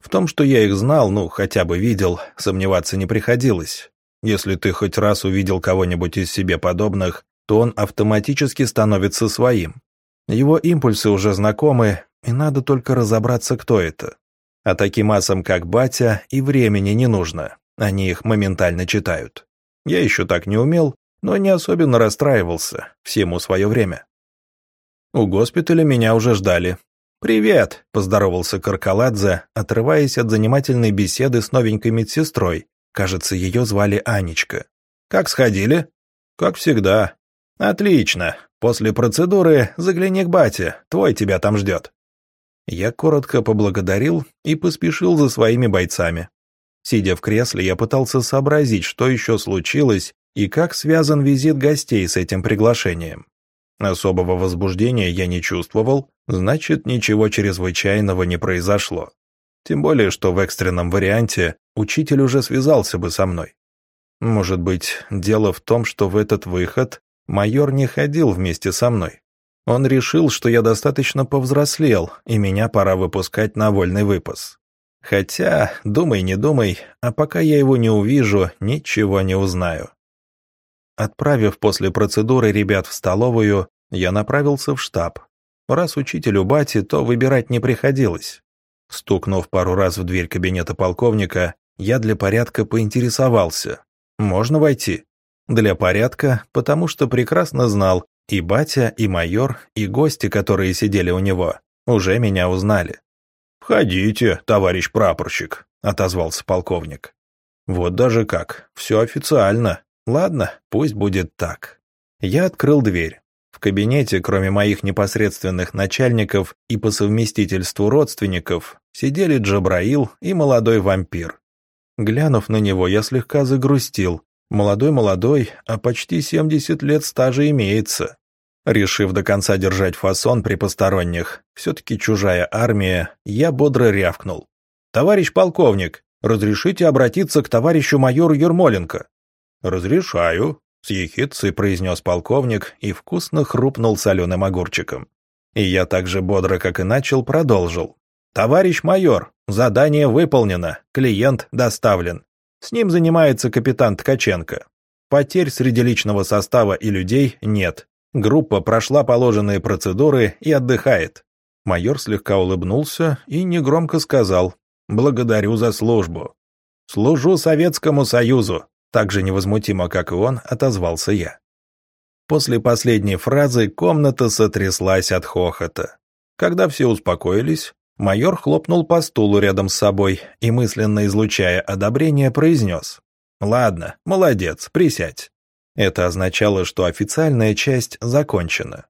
В том, что я их знал, ну, хотя бы видел, сомневаться не приходилось. Если ты хоть раз увидел кого-нибудь из себе подобных, то он автоматически становится своим. Его импульсы уже знакомы, и надо только разобраться, кто это. А таким асам, как батя, и времени не нужно. Они их моментально читают. Я еще так не умел, но не особенно расстраивался. Всему свое время. У госпиталя меня уже ждали. «Привет!» – поздоровался Каркаладзе, отрываясь от занимательной беседы с новенькой медсестрой. Кажется, ее звали Анечка. «Как сходили?» «Как всегда». «Отлично. После процедуры загляни к бате, твой тебя там ждет». Я коротко поблагодарил и поспешил за своими бойцами. Сидя в кресле, я пытался сообразить, что еще случилось и как связан визит гостей с этим приглашением. Особого возбуждения я не чувствовал, значит, ничего чрезвычайного не произошло. Тем более, что в экстренном варианте учитель уже связался бы со мной. Может быть, дело в том, что в этот выход майор не ходил вместе со мной. Он решил, что я достаточно повзрослел, и меня пора выпускать на вольный выпас. Хотя, думай, не думай, а пока я его не увижу, ничего не узнаю. Отправив после процедуры ребят в столовую, я направился в штаб. Раз учителю бати, то выбирать не приходилось. Стукнув пару раз в дверь кабинета полковника, я для порядка поинтересовался. «Можно войти?» Для порядка, потому что прекрасно знал, и батя, и майор, и гости, которые сидели у него, уже меня узнали. «Входите, товарищ прапорщик», — отозвался полковник. «Вот даже как, все официально. Ладно, пусть будет так». Я открыл дверь. В кабинете, кроме моих непосредственных начальников и по совместительству родственников, сидели Джабраил и молодой вампир. Глянув на него, я слегка загрустил. Молодой-молодой, а почти 70 лет стажа имеется. Решив до конца держать фасон при посторонних, все-таки чужая армия, я бодро рявкнул. «Товарищ полковник, разрешите обратиться к товарищу майору Ермоленко?» «Разрешаю», с ехидцей произнес полковник и вкусно хрупнул соленым огурчиком. И я так же бодро, как и начал, продолжил. «Товарищ майор, задание выполнено, клиент доставлен. С ним занимается капитан Ткаченко. Потерь среди личного состава и людей нет. Группа прошла положенные процедуры и отдыхает». Майор слегка улыбнулся и негромко сказал «Благодарю за службу». «Служу Советскому Союзу», так же невозмутимо, как и он, отозвался я. После последней фразы комната сотряслась от хохота. Когда все успокоились, майор хлопнул по стулу рядом с собой и, мысленно излучая одобрение, произнес «Ладно, молодец, присядь». Это означало, что официальная часть закончена.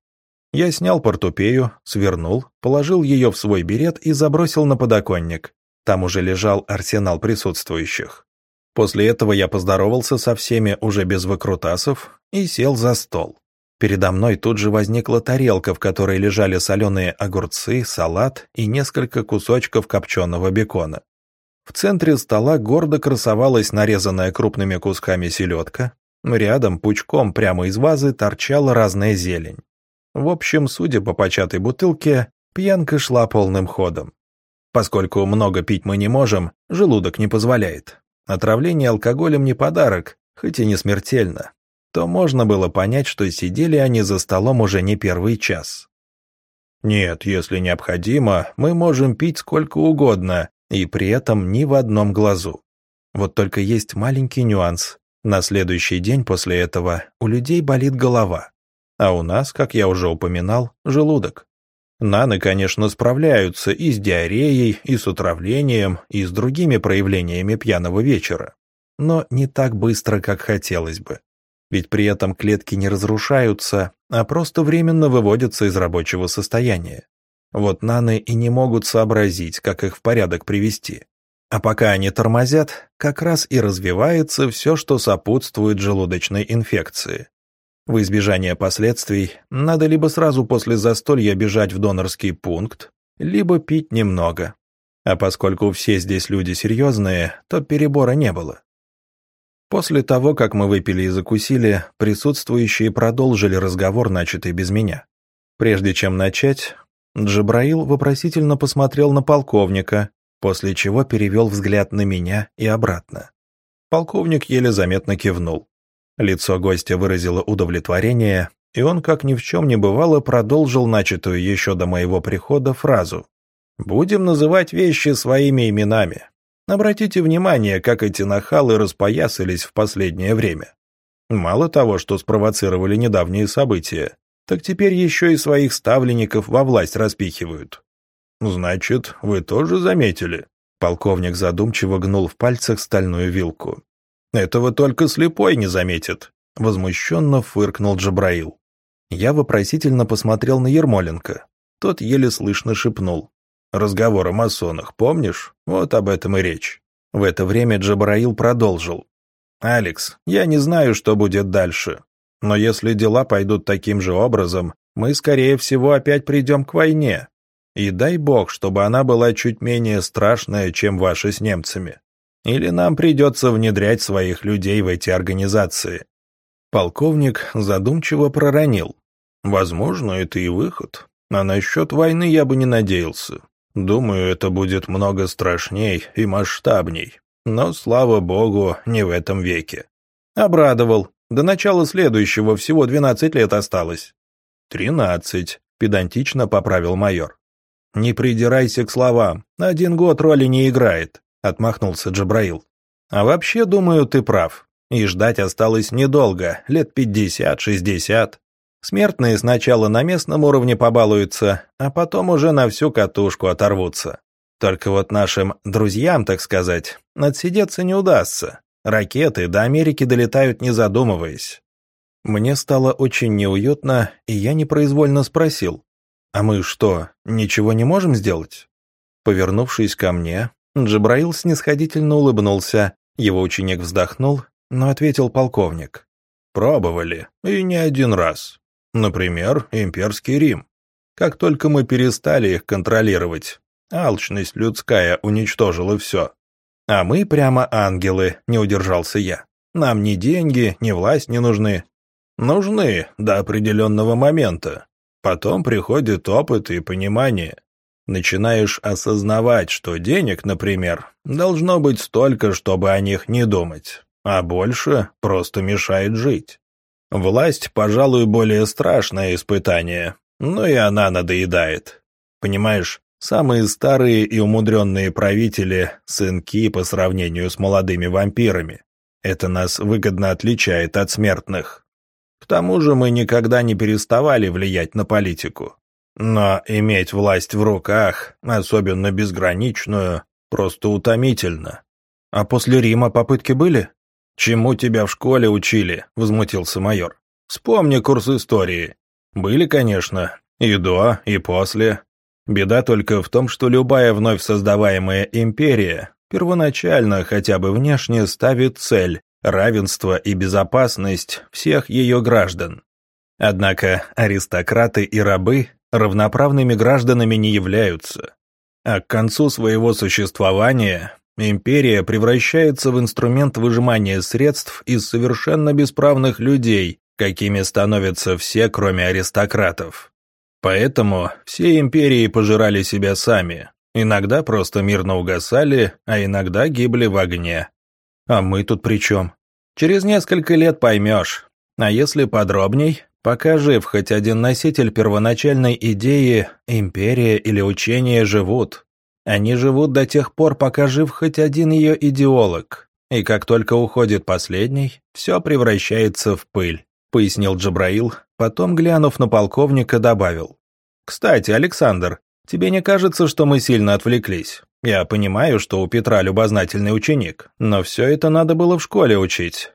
Я снял портупею, свернул, положил ее в свой берет и забросил на подоконник. Там уже лежал арсенал присутствующих. После этого я поздоровался со всеми уже без выкрутасов и сел за стол. Передо мной тут же возникла тарелка, в которой лежали соленые огурцы, салат и несколько кусочков копченого бекона. В центре стола гордо красовалась нарезанная крупными кусками селедка, рядом пучком прямо из вазы торчала разная зелень. В общем, судя по початой бутылке, пьянка шла полным ходом. Поскольку много пить мы не можем, желудок не позволяет, Отравление алкоголем не подарок, хоть и не смертельно. То можно было понять, что сидели они за столом уже не первый час. Нет, если необходимо, мы можем пить сколько угодно, и при этом ни в одном глазу. Вот только есть маленький нюанс. На следующий день после этого у людей болит голова. А у нас, как я уже упоминал, желудок. Наны, конечно, справляются и с диареей, и с отравлением, и с другими проявлениями пьяного вечера. Но не так быстро, как хотелось бы. Ведь при этом клетки не разрушаются, а просто временно выводятся из рабочего состояния. Вот наны и не могут сообразить, как их в порядок привести. А пока они тормозят, как раз и развивается все, что сопутствует желудочной инфекции. В избежание последствий надо либо сразу после застолья бежать в донорский пункт, либо пить немного. А поскольку все здесь люди серьезные, то перебора не было. После того, как мы выпили и закусили, присутствующие продолжили разговор, начатый без меня. Прежде чем начать, Джабраил вопросительно посмотрел на полковника, после чего перевел взгляд на меня и обратно. Полковник еле заметно кивнул. Лицо гостя выразило удовлетворение, и он, как ни в чем не бывало, продолжил начатую еще до моего прихода фразу. «Будем называть вещи своими именами. Обратите внимание, как эти нахалы распоясались в последнее время. Мало того, что спровоцировали недавние события, так теперь еще и своих ставленников во власть распихивают. Значит, вы тоже заметили?» Полковник задумчиво гнул в пальцах стальную вилку. «Этого только слепой не заметит», — возмущенно фыркнул Джабраил. Я вопросительно посмотрел на Ермоленко. Тот еле слышно шепнул. «Разговор о масонах, помнишь? Вот об этом и речь». В это время Джабраил продолжил. «Алекс, я не знаю, что будет дальше. Но если дела пойдут таким же образом, мы, скорее всего, опять придем к войне. И дай бог, чтобы она была чуть менее страшная, чем ваша с немцами. Или нам придется внедрять своих людей в эти организации». Полковник задумчиво проронил. «Возможно, это и выход. А насчет войны я бы не надеялся. Думаю, это будет много страшней и масштабней. Но, слава богу, не в этом веке». Обрадовал. До начала следующего всего 12 лет осталось. «Тринадцать», — педантично поправил майор. «Не придирайся к словам. Один год роли не играет», — отмахнулся Джабраил. «А вообще, думаю, ты прав. И ждать осталось недолго, лет пятьдесят-шестьдесят. Смертные сначала на местном уровне побалуются, а потом уже на всю катушку оторвутся. Только вот нашим друзьям, так сказать, отсидеться не удастся. Ракеты до Америки долетают не задумываясь. Мне стало очень неуютно, и я непроизвольно спросил, «А мы что, ничего не можем сделать?» Повернувшись ко мне, Джабраил снисходительно улыбнулся, его ученик вздохнул, но ответил полковник. «Пробовали, и не один раз. Например, имперский Рим. Как только мы перестали их контролировать, алчность людская уничтожила все. А мы прямо ангелы, не удержался я. Нам ни деньги, ни власть не нужны. Нужны до определенного момента. Потом приходит опыт и понимание. Начинаешь осознавать, что денег, например, должно быть столько, чтобы о них не думать, а больше просто мешает жить. Власть, пожалуй, более страшное испытание, но и она надоедает. Понимаешь, Самые старые и умудренные правители – сынки по сравнению с молодыми вампирами. Это нас выгодно отличает от смертных. К тому же мы никогда не переставали влиять на политику. Но иметь власть в руках, особенно безграничную, просто утомительно. А после Рима попытки были? «Чему тебя в школе учили?» – возмутился майор. «Вспомни курс истории. Были, конечно, и до, и после. Беда только в том, что любая вновь создаваемая империя первоначально, хотя бы внешне, ставит цель – равенство и безопасность всех ее граждан. Однако аристократы и рабы равноправными гражданами не являются. А к концу своего существования империя превращается в инструмент выжимания средств из совершенно бесправных людей, какими становятся все, кроме аристократов. Поэтому все империи пожирали себя сами, иногда просто мирно угасали, а иногда гибли в огне. А мы тут при чем? Через несколько лет поймешь. А если подробней, пока жив хоть один носитель первоначальной идеи, империя или учение живут. Они живут до тех пор, пока жив хоть один ее идеолог. И как только уходит последний, все превращается в пыль пояснил Джабраил, потом, глянув на полковника, добавил. «Кстати, Александр, тебе не кажется, что мы сильно отвлеклись? Я понимаю, что у Петра любознательный ученик, но все это надо было в школе учить».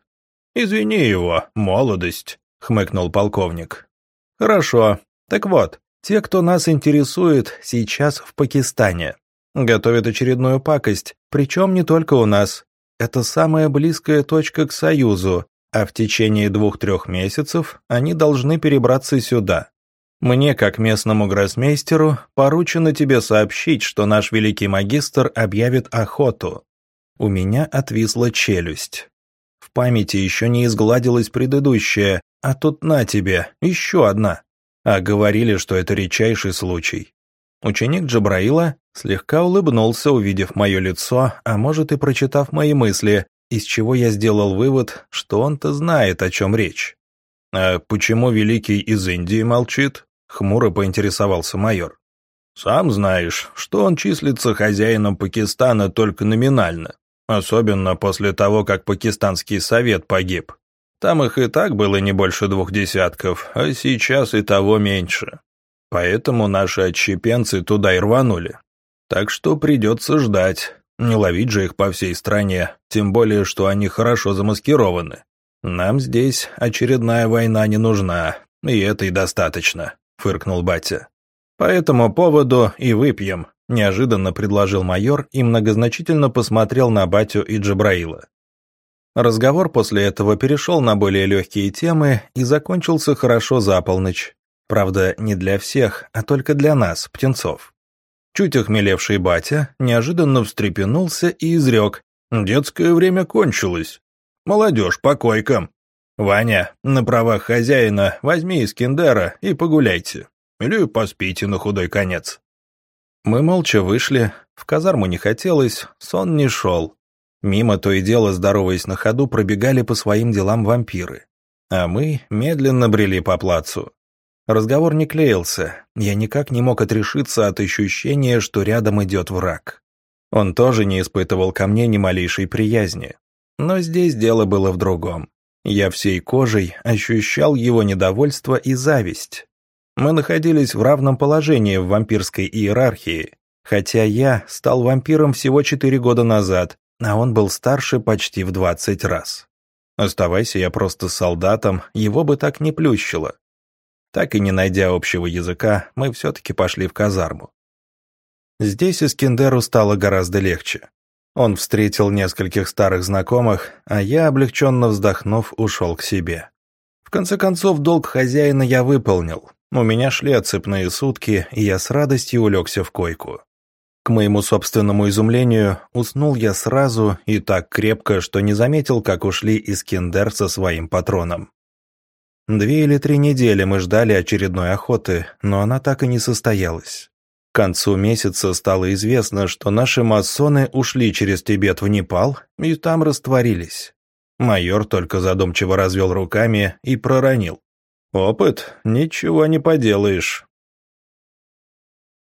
«Извини его, молодость», — хмыкнул полковник. «Хорошо. Так вот, те, кто нас интересует, сейчас в Пакистане. Готовят очередную пакость, причем не только у нас. Это самая близкая точка к Союзу, а в течение двух-трех месяцев они должны перебраться сюда. Мне, как местному гроссмейстеру, поручено тебе сообщить, что наш великий магистр объявит охоту. У меня отвисла челюсть. В памяти еще не изгладилась предыдущая, а тут на тебе, еще одна. А говорили, что это редчайший случай. Ученик Джабраила слегка улыбнулся, увидев мое лицо, а может и прочитав мои мысли, из чего я сделал вывод, что он-то знает, о чем речь. «А почему Великий из Индии молчит?» — хмуро поинтересовался майор. «Сам знаешь, что он числится хозяином Пакистана только номинально, особенно после того, как Пакистанский совет погиб. Там их и так было не больше двух десятков, а сейчас и того меньше. Поэтому наши отщепенцы туда и рванули. Так что придется ждать, не ловить же их по всей стране, тем более, что они хорошо замаскированы. Нам здесь очередная война не нужна, и этой достаточно», — фыркнул батя. «По этому поводу и выпьем», — неожиданно предложил майор и многозначительно посмотрел на батю и Джабраила. Разговор после этого перешел на более легкие темы и закончился хорошо за полночь. Правда, не для всех, а только для нас, птенцов. Чуть охмелевший батя неожиданно встрепенулся и изрек. «Детское время кончилось. Молодежь, по койкам. Ваня, на правах хозяина возьми Искендера и погуляйте. Или поспите на худой конец». Мы молча вышли, в казарму не хотелось, сон не шел. Мимо то и дело, здороваясь на ходу, пробегали по своим делам вампиры. А мы медленно брели по плацу. Разговор не клеился, я никак не мог отрешиться от ощущения, что рядом идет враг. Он тоже не испытывал ко мне ни малейшей приязни. Но здесь дело было в другом. Я всей кожей ощущал его недовольство и зависть. Мы находились в равном положении в вампирской иерархии, хотя я стал вампиром всего четыре года назад, а он был старше почти в двадцать раз. Оставайся я просто солдатом, его бы так не плющило. Так и не найдя общего языка, мы все-таки пошли в казарму. Здесь Искендеру стало гораздо легче. Он встретил нескольких старых знакомых, а я, облегченно вздохнув, ушел к себе. В конце концов, долг хозяина я выполнил. У меня шли отцепные сутки, и я с радостью улегся в койку. К моему собственному изумлению, уснул я сразу и так крепко, что не заметил, как ушли Искендер со своим патроном. Две или три недели мы ждали очередной охоты, но она так и не состоялась. К концу месяца стало известно, что наши масоны ушли через Тибет в Непал и там растворились. Майор только задумчиво развел руками и проронил. «Опыт, ничего не поделаешь».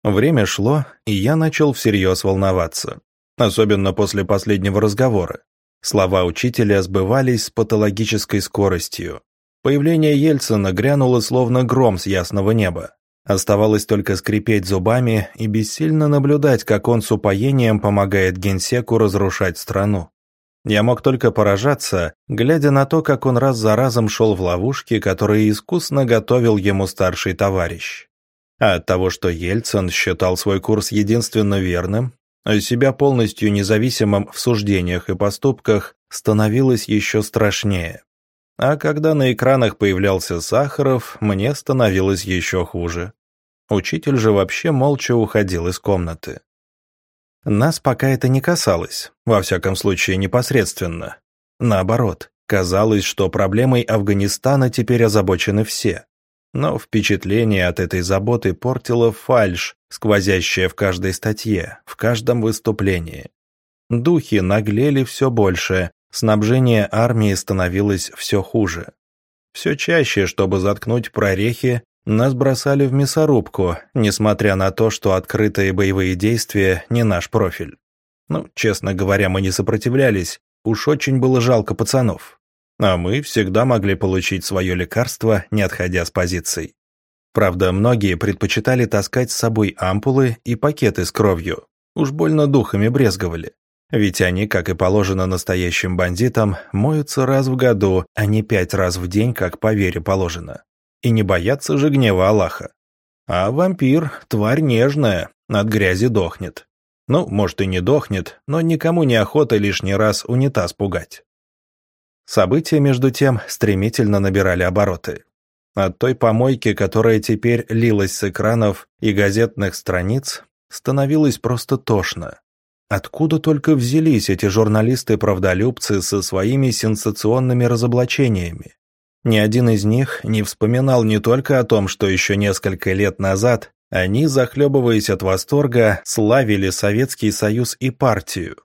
Время шло, и я начал всерьез волноваться. Особенно после последнего разговора. Слова учителя сбывались с патологической скоростью. Появление Ельцина грянуло словно гром с ясного неба. Оставалось только скрипеть зубами и бессильно наблюдать, как он с упоением помогает генсеку разрушать страну. Я мог только поражаться, глядя на то, как он раз за разом шел в ловушки, которые искусно готовил ему старший товарищ. А от того, что Ельцин считал свой курс единственно верным, а себя полностью независимым в суждениях и поступках, становилось еще страшнее. А когда на экранах появлялся Сахаров, мне становилось еще хуже. Учитель же вообще молча уходил из комнаты. Нас пока это не касалось, во всяком случае непосредственно. Наоборот, казалось, что проблемой Афганистана теперь озабочены все. Но впечатление от этой заботы портило фальшь, сквозящая в каждой статье, в каждом выступлении. Духи наглели все больше, снабжение армии становилось все хуже. Все чаще, чтобы заткнуть прорехи, нас бросали в мясорубку, несмотря на то, что открытые боевые действия не наш профиль. Ну, честно говоря, мы не сопротивлялись, уж очень было жалко пацанов. А мы всегда могли получить свое лекарство, не отходя с позиций. Правда, многие предпочитали таскать с собой ампулы и пакеты с кровью. Уж больно духами брезговали. Ведь они, как и положено настоящим бандитам, моются раз в году, а не пять раз в день, как по вере положено. И не боятся же гнева Аллаха. А вампир – тварь нежная, от грязи дохнет. Ну, может и не дохнет, но никому не охота лишний раз унитаз пугать. События, между тем, стремительно набирали обороты. От той помойки, которая теперь лилась с экранов и газетных страниц, становилось просто тошно. Откуда только взялись эти журналисты-правдолюбцы со своими сенсационными разоблачениями? Ни один из них не вспоминал не только о том, что еще несколько лет назад они, захлебываясь от восторга, славили Советский Союз и партию.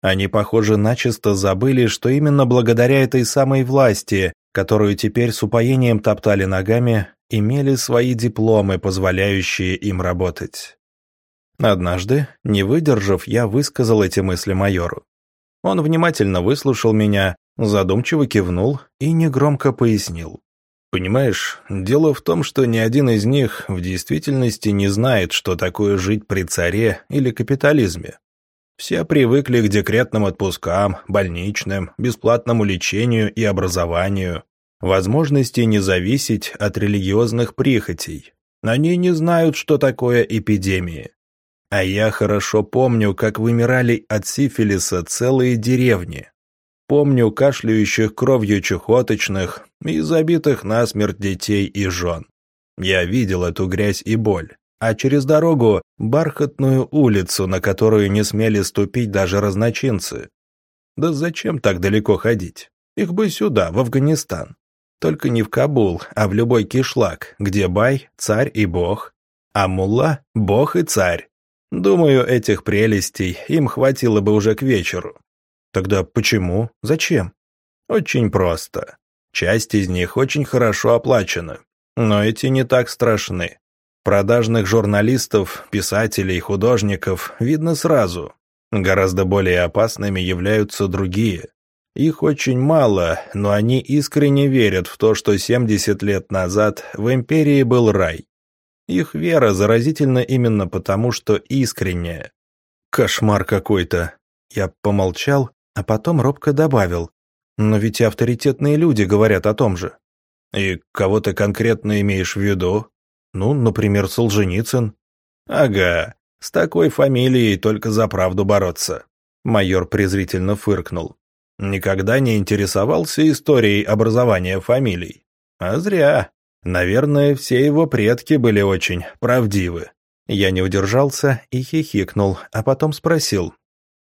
Они, похоже, начисто забыли, что именно благодаря этой самой власти, которую теперь с упоением топтали ногами, имели свои дипломы, позволяющие им работать. Однажды, не выдержав, я высказал эти мысли майору. Он внимательно выслушал меня, задумчиво кивнул и негромко пояснил. «Понимаешь, дело в том, что ни один из них в действительности не знает, что такое жить при царе или капитализме. Все привыкли к декретным отпускам, больничным, бесплатному лечению и образованию, возможности не зависеть от религиозных прихотей. Они не знают, что такое эпидемии. А я хорошо помню, как вымирали от сифилиса целые деревни. Помню кашляющих кровью чехоточных и забитых насмерть детей и жен. Я видел эту грязь и боль. А через дорогу – бархатную улицу, на которую не смели ступить даже разночинцы. Да зачем так далеко ходить? Их бы сюда, в Афганистан. Только не в Кабул, а в любой кишлак, где бай, царь и бог, а мулла – бог и царь. Думаю, этих прелестей им хватило бы уже к вечеру. Тогда почему? Зачем? Очень просто. Часть из них очень хорошо оплачена. Но эти не так страшны. Продажных журналистов, писателей, художников видно сразу. Гораздо более опасными являются другие. Их очень мало, но они искренне верят в то, что 70 лет назад в империи был рай. Их вера заразительна именно потому, что искренняя. Кошмар какой-то. Я помолчал, а потом робко добавил. Но ведь авторитетные люди говорят о том же. И кого ты конкретно имеешь в виду? Ну, например, Солженицын. Ага, с такой фамилией только за правду бороться. Майор презрительно фыркнул. Никогда не интересовался историей образования фамилий. А зря. Наверное, все его предки были очень правдивы. Я не удержался и хихикнул, а потом спросил.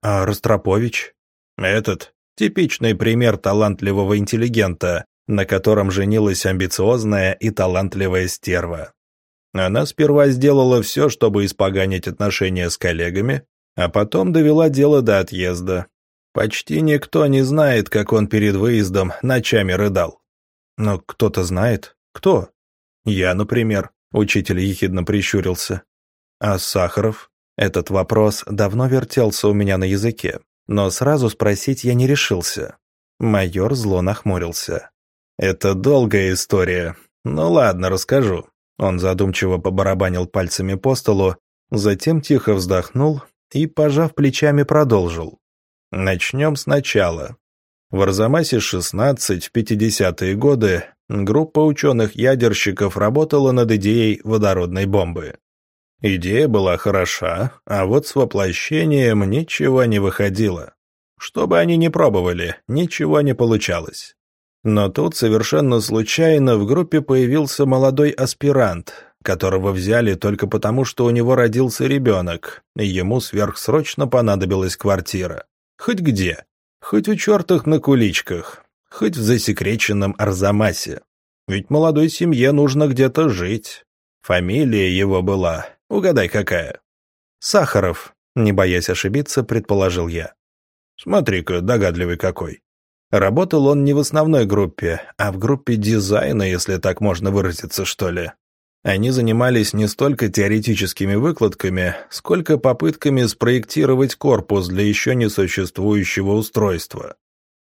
«А Ростропович?» «Этот типичный пример талантливого интеллигента, на котором женилась амбициозная и талантливая стерва. Она сперва сделала все, чтобы испоганить отношения с коллегами, а потом довела дело до отъезда. Почти никто не знает, как он перед выездом ночами рыдал. Но кто-то знает. «Кто?» «Я, например», — учитель ехидно прищурился. «А Сахаров?» Этот вопрос давно вертелся у меня на языке, но сразу спросить я не решился. Майор зло нахмурился. «Это долгая история. Ну ладно, расскажу». Он задумчиво побарабанил пальцами по столу, затем тихо вздохнул и, пожав плечами, продолжил. Начнем сначала. В Арзамасе-16 в 50-е годы группа ученых-ядерщиков работала над идеей водородной бомбы. Идея была хороша, а вот с воплощением ничего не выходило. Что бы они ни пробовали, ничего не получалось. Но тут совершенно случайно в группе появился молодой аспирант, которого взяли только потому, что у него родился ребенок, и ему сверхсрочно понадобилась квартира. Хоть где. Хоть у чертах на куличках, хоть в засекреченном Арзамасе. Ведь молодой семье нужно где-то жить. Фамилия его была, угадай какая. Сахаров, не боясь ошибиться, предположил я. Смотри-ка, догадливый какой. Работал он не в основной группе, а в группе дизайна, если так можно выразиться, что ли. Они занимались не столько теоретическими выкладками, сколько попытками спроектировать корпус для еще не существующего устройства.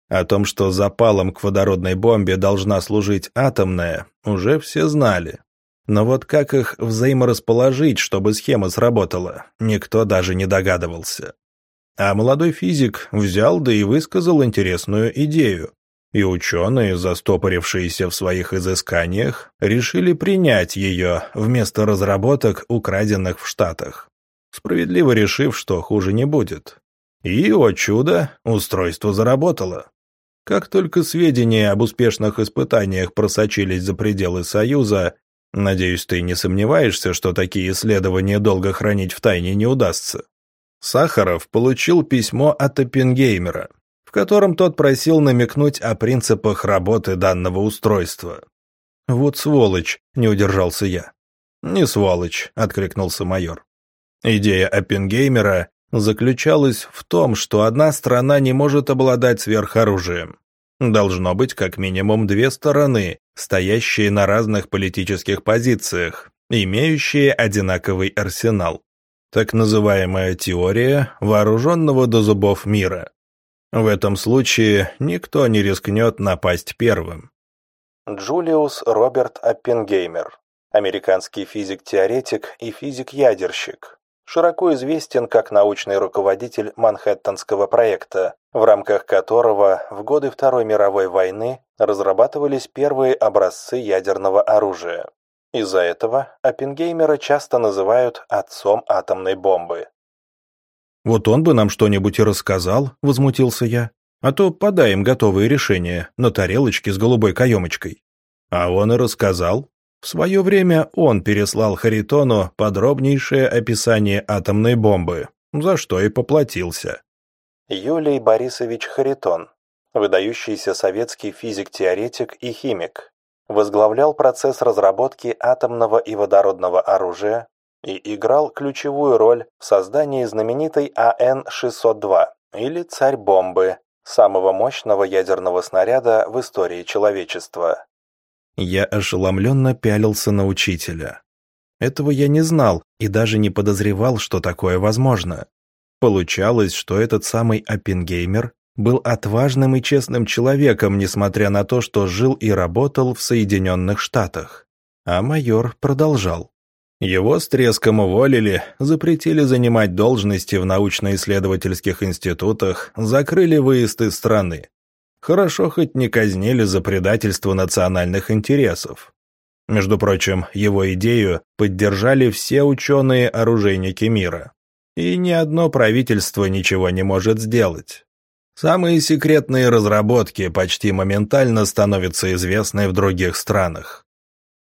О том, что запалом к водородной бомбе должна служить атомная, уже все знали. Но вот как их взаиморасположить, чтобы схема сработала, никто даже не догадывался. А молодой физик взял да и высказал интересную идею и ученые, застопорившиеся в своих изысканиях, решили принять ее вместо разработок, украденных в Штатах, справедливо решив, что хуже не будет. И, о чудо, устройство заработало. Как только сведения об успешных испытаниях просочились за пределы Союза, надеюсь, ты не сомневаешься, что такие исследования долго хранить в тайне не удастся. Сахаров получил письмо от Оппенгеймера, в котором тот просил намекнуть о принципах работы данного устройства. «Вот сволочь!» — не удержался я. «Не сволочь», — откликнулся майор. Идея Оппенгеймера заключалась в том, что одна страна не может обладать сверхоружием. Должно быть как минимум две стороны, стоящие на разных политических позициях, имеющие одинаковый арсенал. Так называемая теория вооруженного до зубов мира. В этом случае никто не рискнет напасть первым. Джулиус Роберт Оппенгеймер, американский физик-теоретик и физик-ядерщик, широко известен как научный руководитель Манхэттенского проекта, в рамках которого в годы Второй мировой войны разрабатывались первые образцы ядерного оружия. Из-за этого Оппенгеймера часто называют «отцом атомной бомбы». «Вот он бы нам что-нибудь и рассказал», — возмутился я. «А то подаем готовые решения на тарелочке с голубой каемочкой». А он и рассказал. В свое время он переслал Харитону подробнейшее описание атомной бомбы, за что и поплатился. Юлий Борисович Харитон, выдающийся советский физик-теоретик и химик, возглавлял процесс разработки атомного и водородного оружия и играл ключевую роль в создании знаменитой АН-602 или «Царь бомбы», самого мощного ядерного снаряда в истории человечества. Я ошеломленно пялился на учителя. Этого я не знал и даже не подозревал, что такое возможно. Получалось, что этот самый Оппенгеймер был отважным и честным человеком, несмотря на то, что жил и работал в Соединенных Штатах. А майор продолжал. Его с треском уволили, запретили занимать должности в научно-исследовательских институтах, закрыли выезд из страны. Хорошо хоть не казнили за предательство национальных интересов. Между прочим, его идею поддержали все ученые-оружейники мира. И ни одно правительство ничего не может сделать. Самые секретные разработки почти моментально становятся известны в других странах.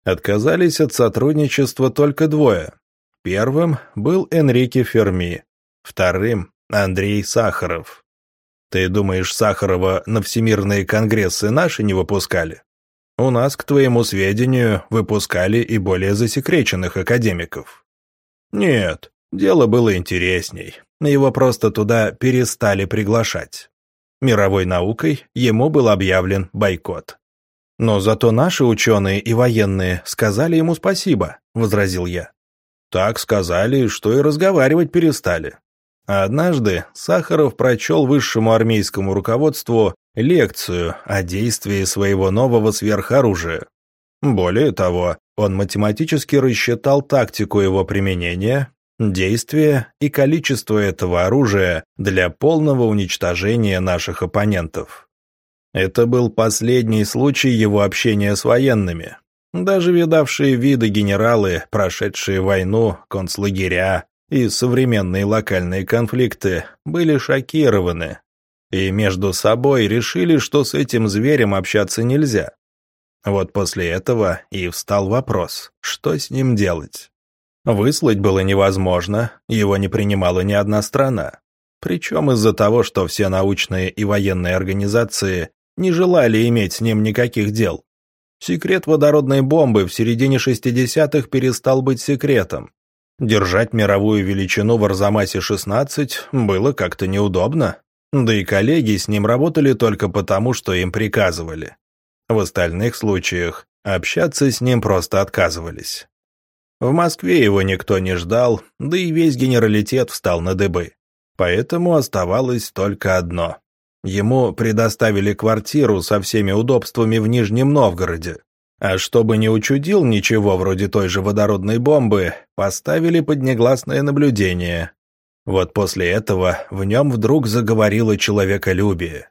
Отказались от сотрудничества только двое. Первым был Энрике Ферми, вторым – Андрей Сахаров. Ты думаешь, Сахарова на всемирные конгрессы наши не выпускали? У нас, к твоему сведению, выпускали и более засекреченных академиков. Нет, дело было интересней. Его просто туда перестали приглашать. Мировой наукой ему был объявлен бойкот. «Но зато наши ученые и военные сказали ему спасибо», — возразил я. «Так сказали, что и разговаривать перестали. А однажды Сахаров прочел высшему армейскому руководству лекцию о действии своего нового сверхоружия. Более того, он математически рассчитал тактику его применения, действия и количество этого оружия для полного уничтожения наших оппонентов. Это был последний случай его общения с военными. Даже видавшие виды генералы, прошедшие войну, концлагеря, и современные локальные конфликты были шокированы и между собой решили, что с этим зверем общаться нельзя. Вот после этого и встал вопрос, что с ним делать. Выслать было невозможно, его не принимала ни одна страна. Причем из-за того, что все научные и военные организации не желали иметь с ним никаких дел. Секрет водородной бомбы в середине 60-х перестал быть секретом, Держать мировую величину в Арзамасе-16 было как-то неудобно, да и коллеги с ним работали только потому, что им приказывали. В остальных случаях общаться с ним просто отказывались. В Москве его никто не ждал, да и весь генералитет встал на дыбы. Поэтому оставалось только одно. Ему предоставили квартиру со всеми удобствами в Нижнем Новгороде, а чтобы не учудил ничего вроде той же водородной бомбы, поставили под негласное наблюдение. Вот после этого в нем вдруг заговорило человеколюбие.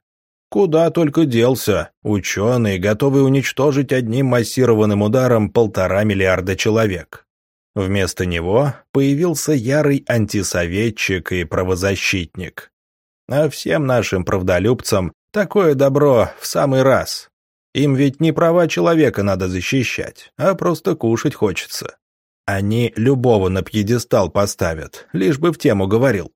Куда только делся, ученый, готовый уничтожить одним массированным ударом полтора миллиарда человек. Вместо него появился ярый антисоветчик и правозащитник. А всем нашим правдолюбцам такое добро в самый раз. Им ведь не права человека надо защищать, а просто кушать хочется. Они любого на пьедестал поставят, лишь бы в тему говорил.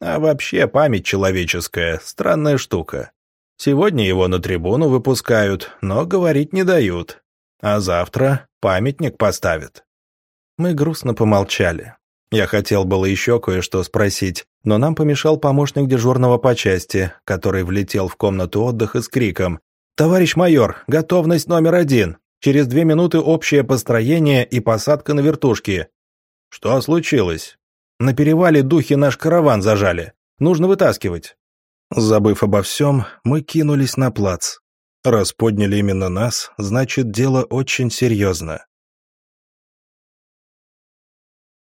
А вообще память человеческая — странная штука. Сегодня его на трибуну выпускают, но говорить не дают. А завтра памятник поставят. Мы грустно помолчали. Я хотел было еще кое-что спросить, но нам помешал помощник дежурного по части, который влетел в комнату отдыха с криком «Товарищ майор, готовность номер один! Через две минуты общее построение и посадка на вертушки!» «Что случилось?» «На перевале духи наш караван зажали. Нужно вытаскивать». Забыв обо всем, мы кинулись на плац. Раз подняли именно нас, значит, дело очень серьезно.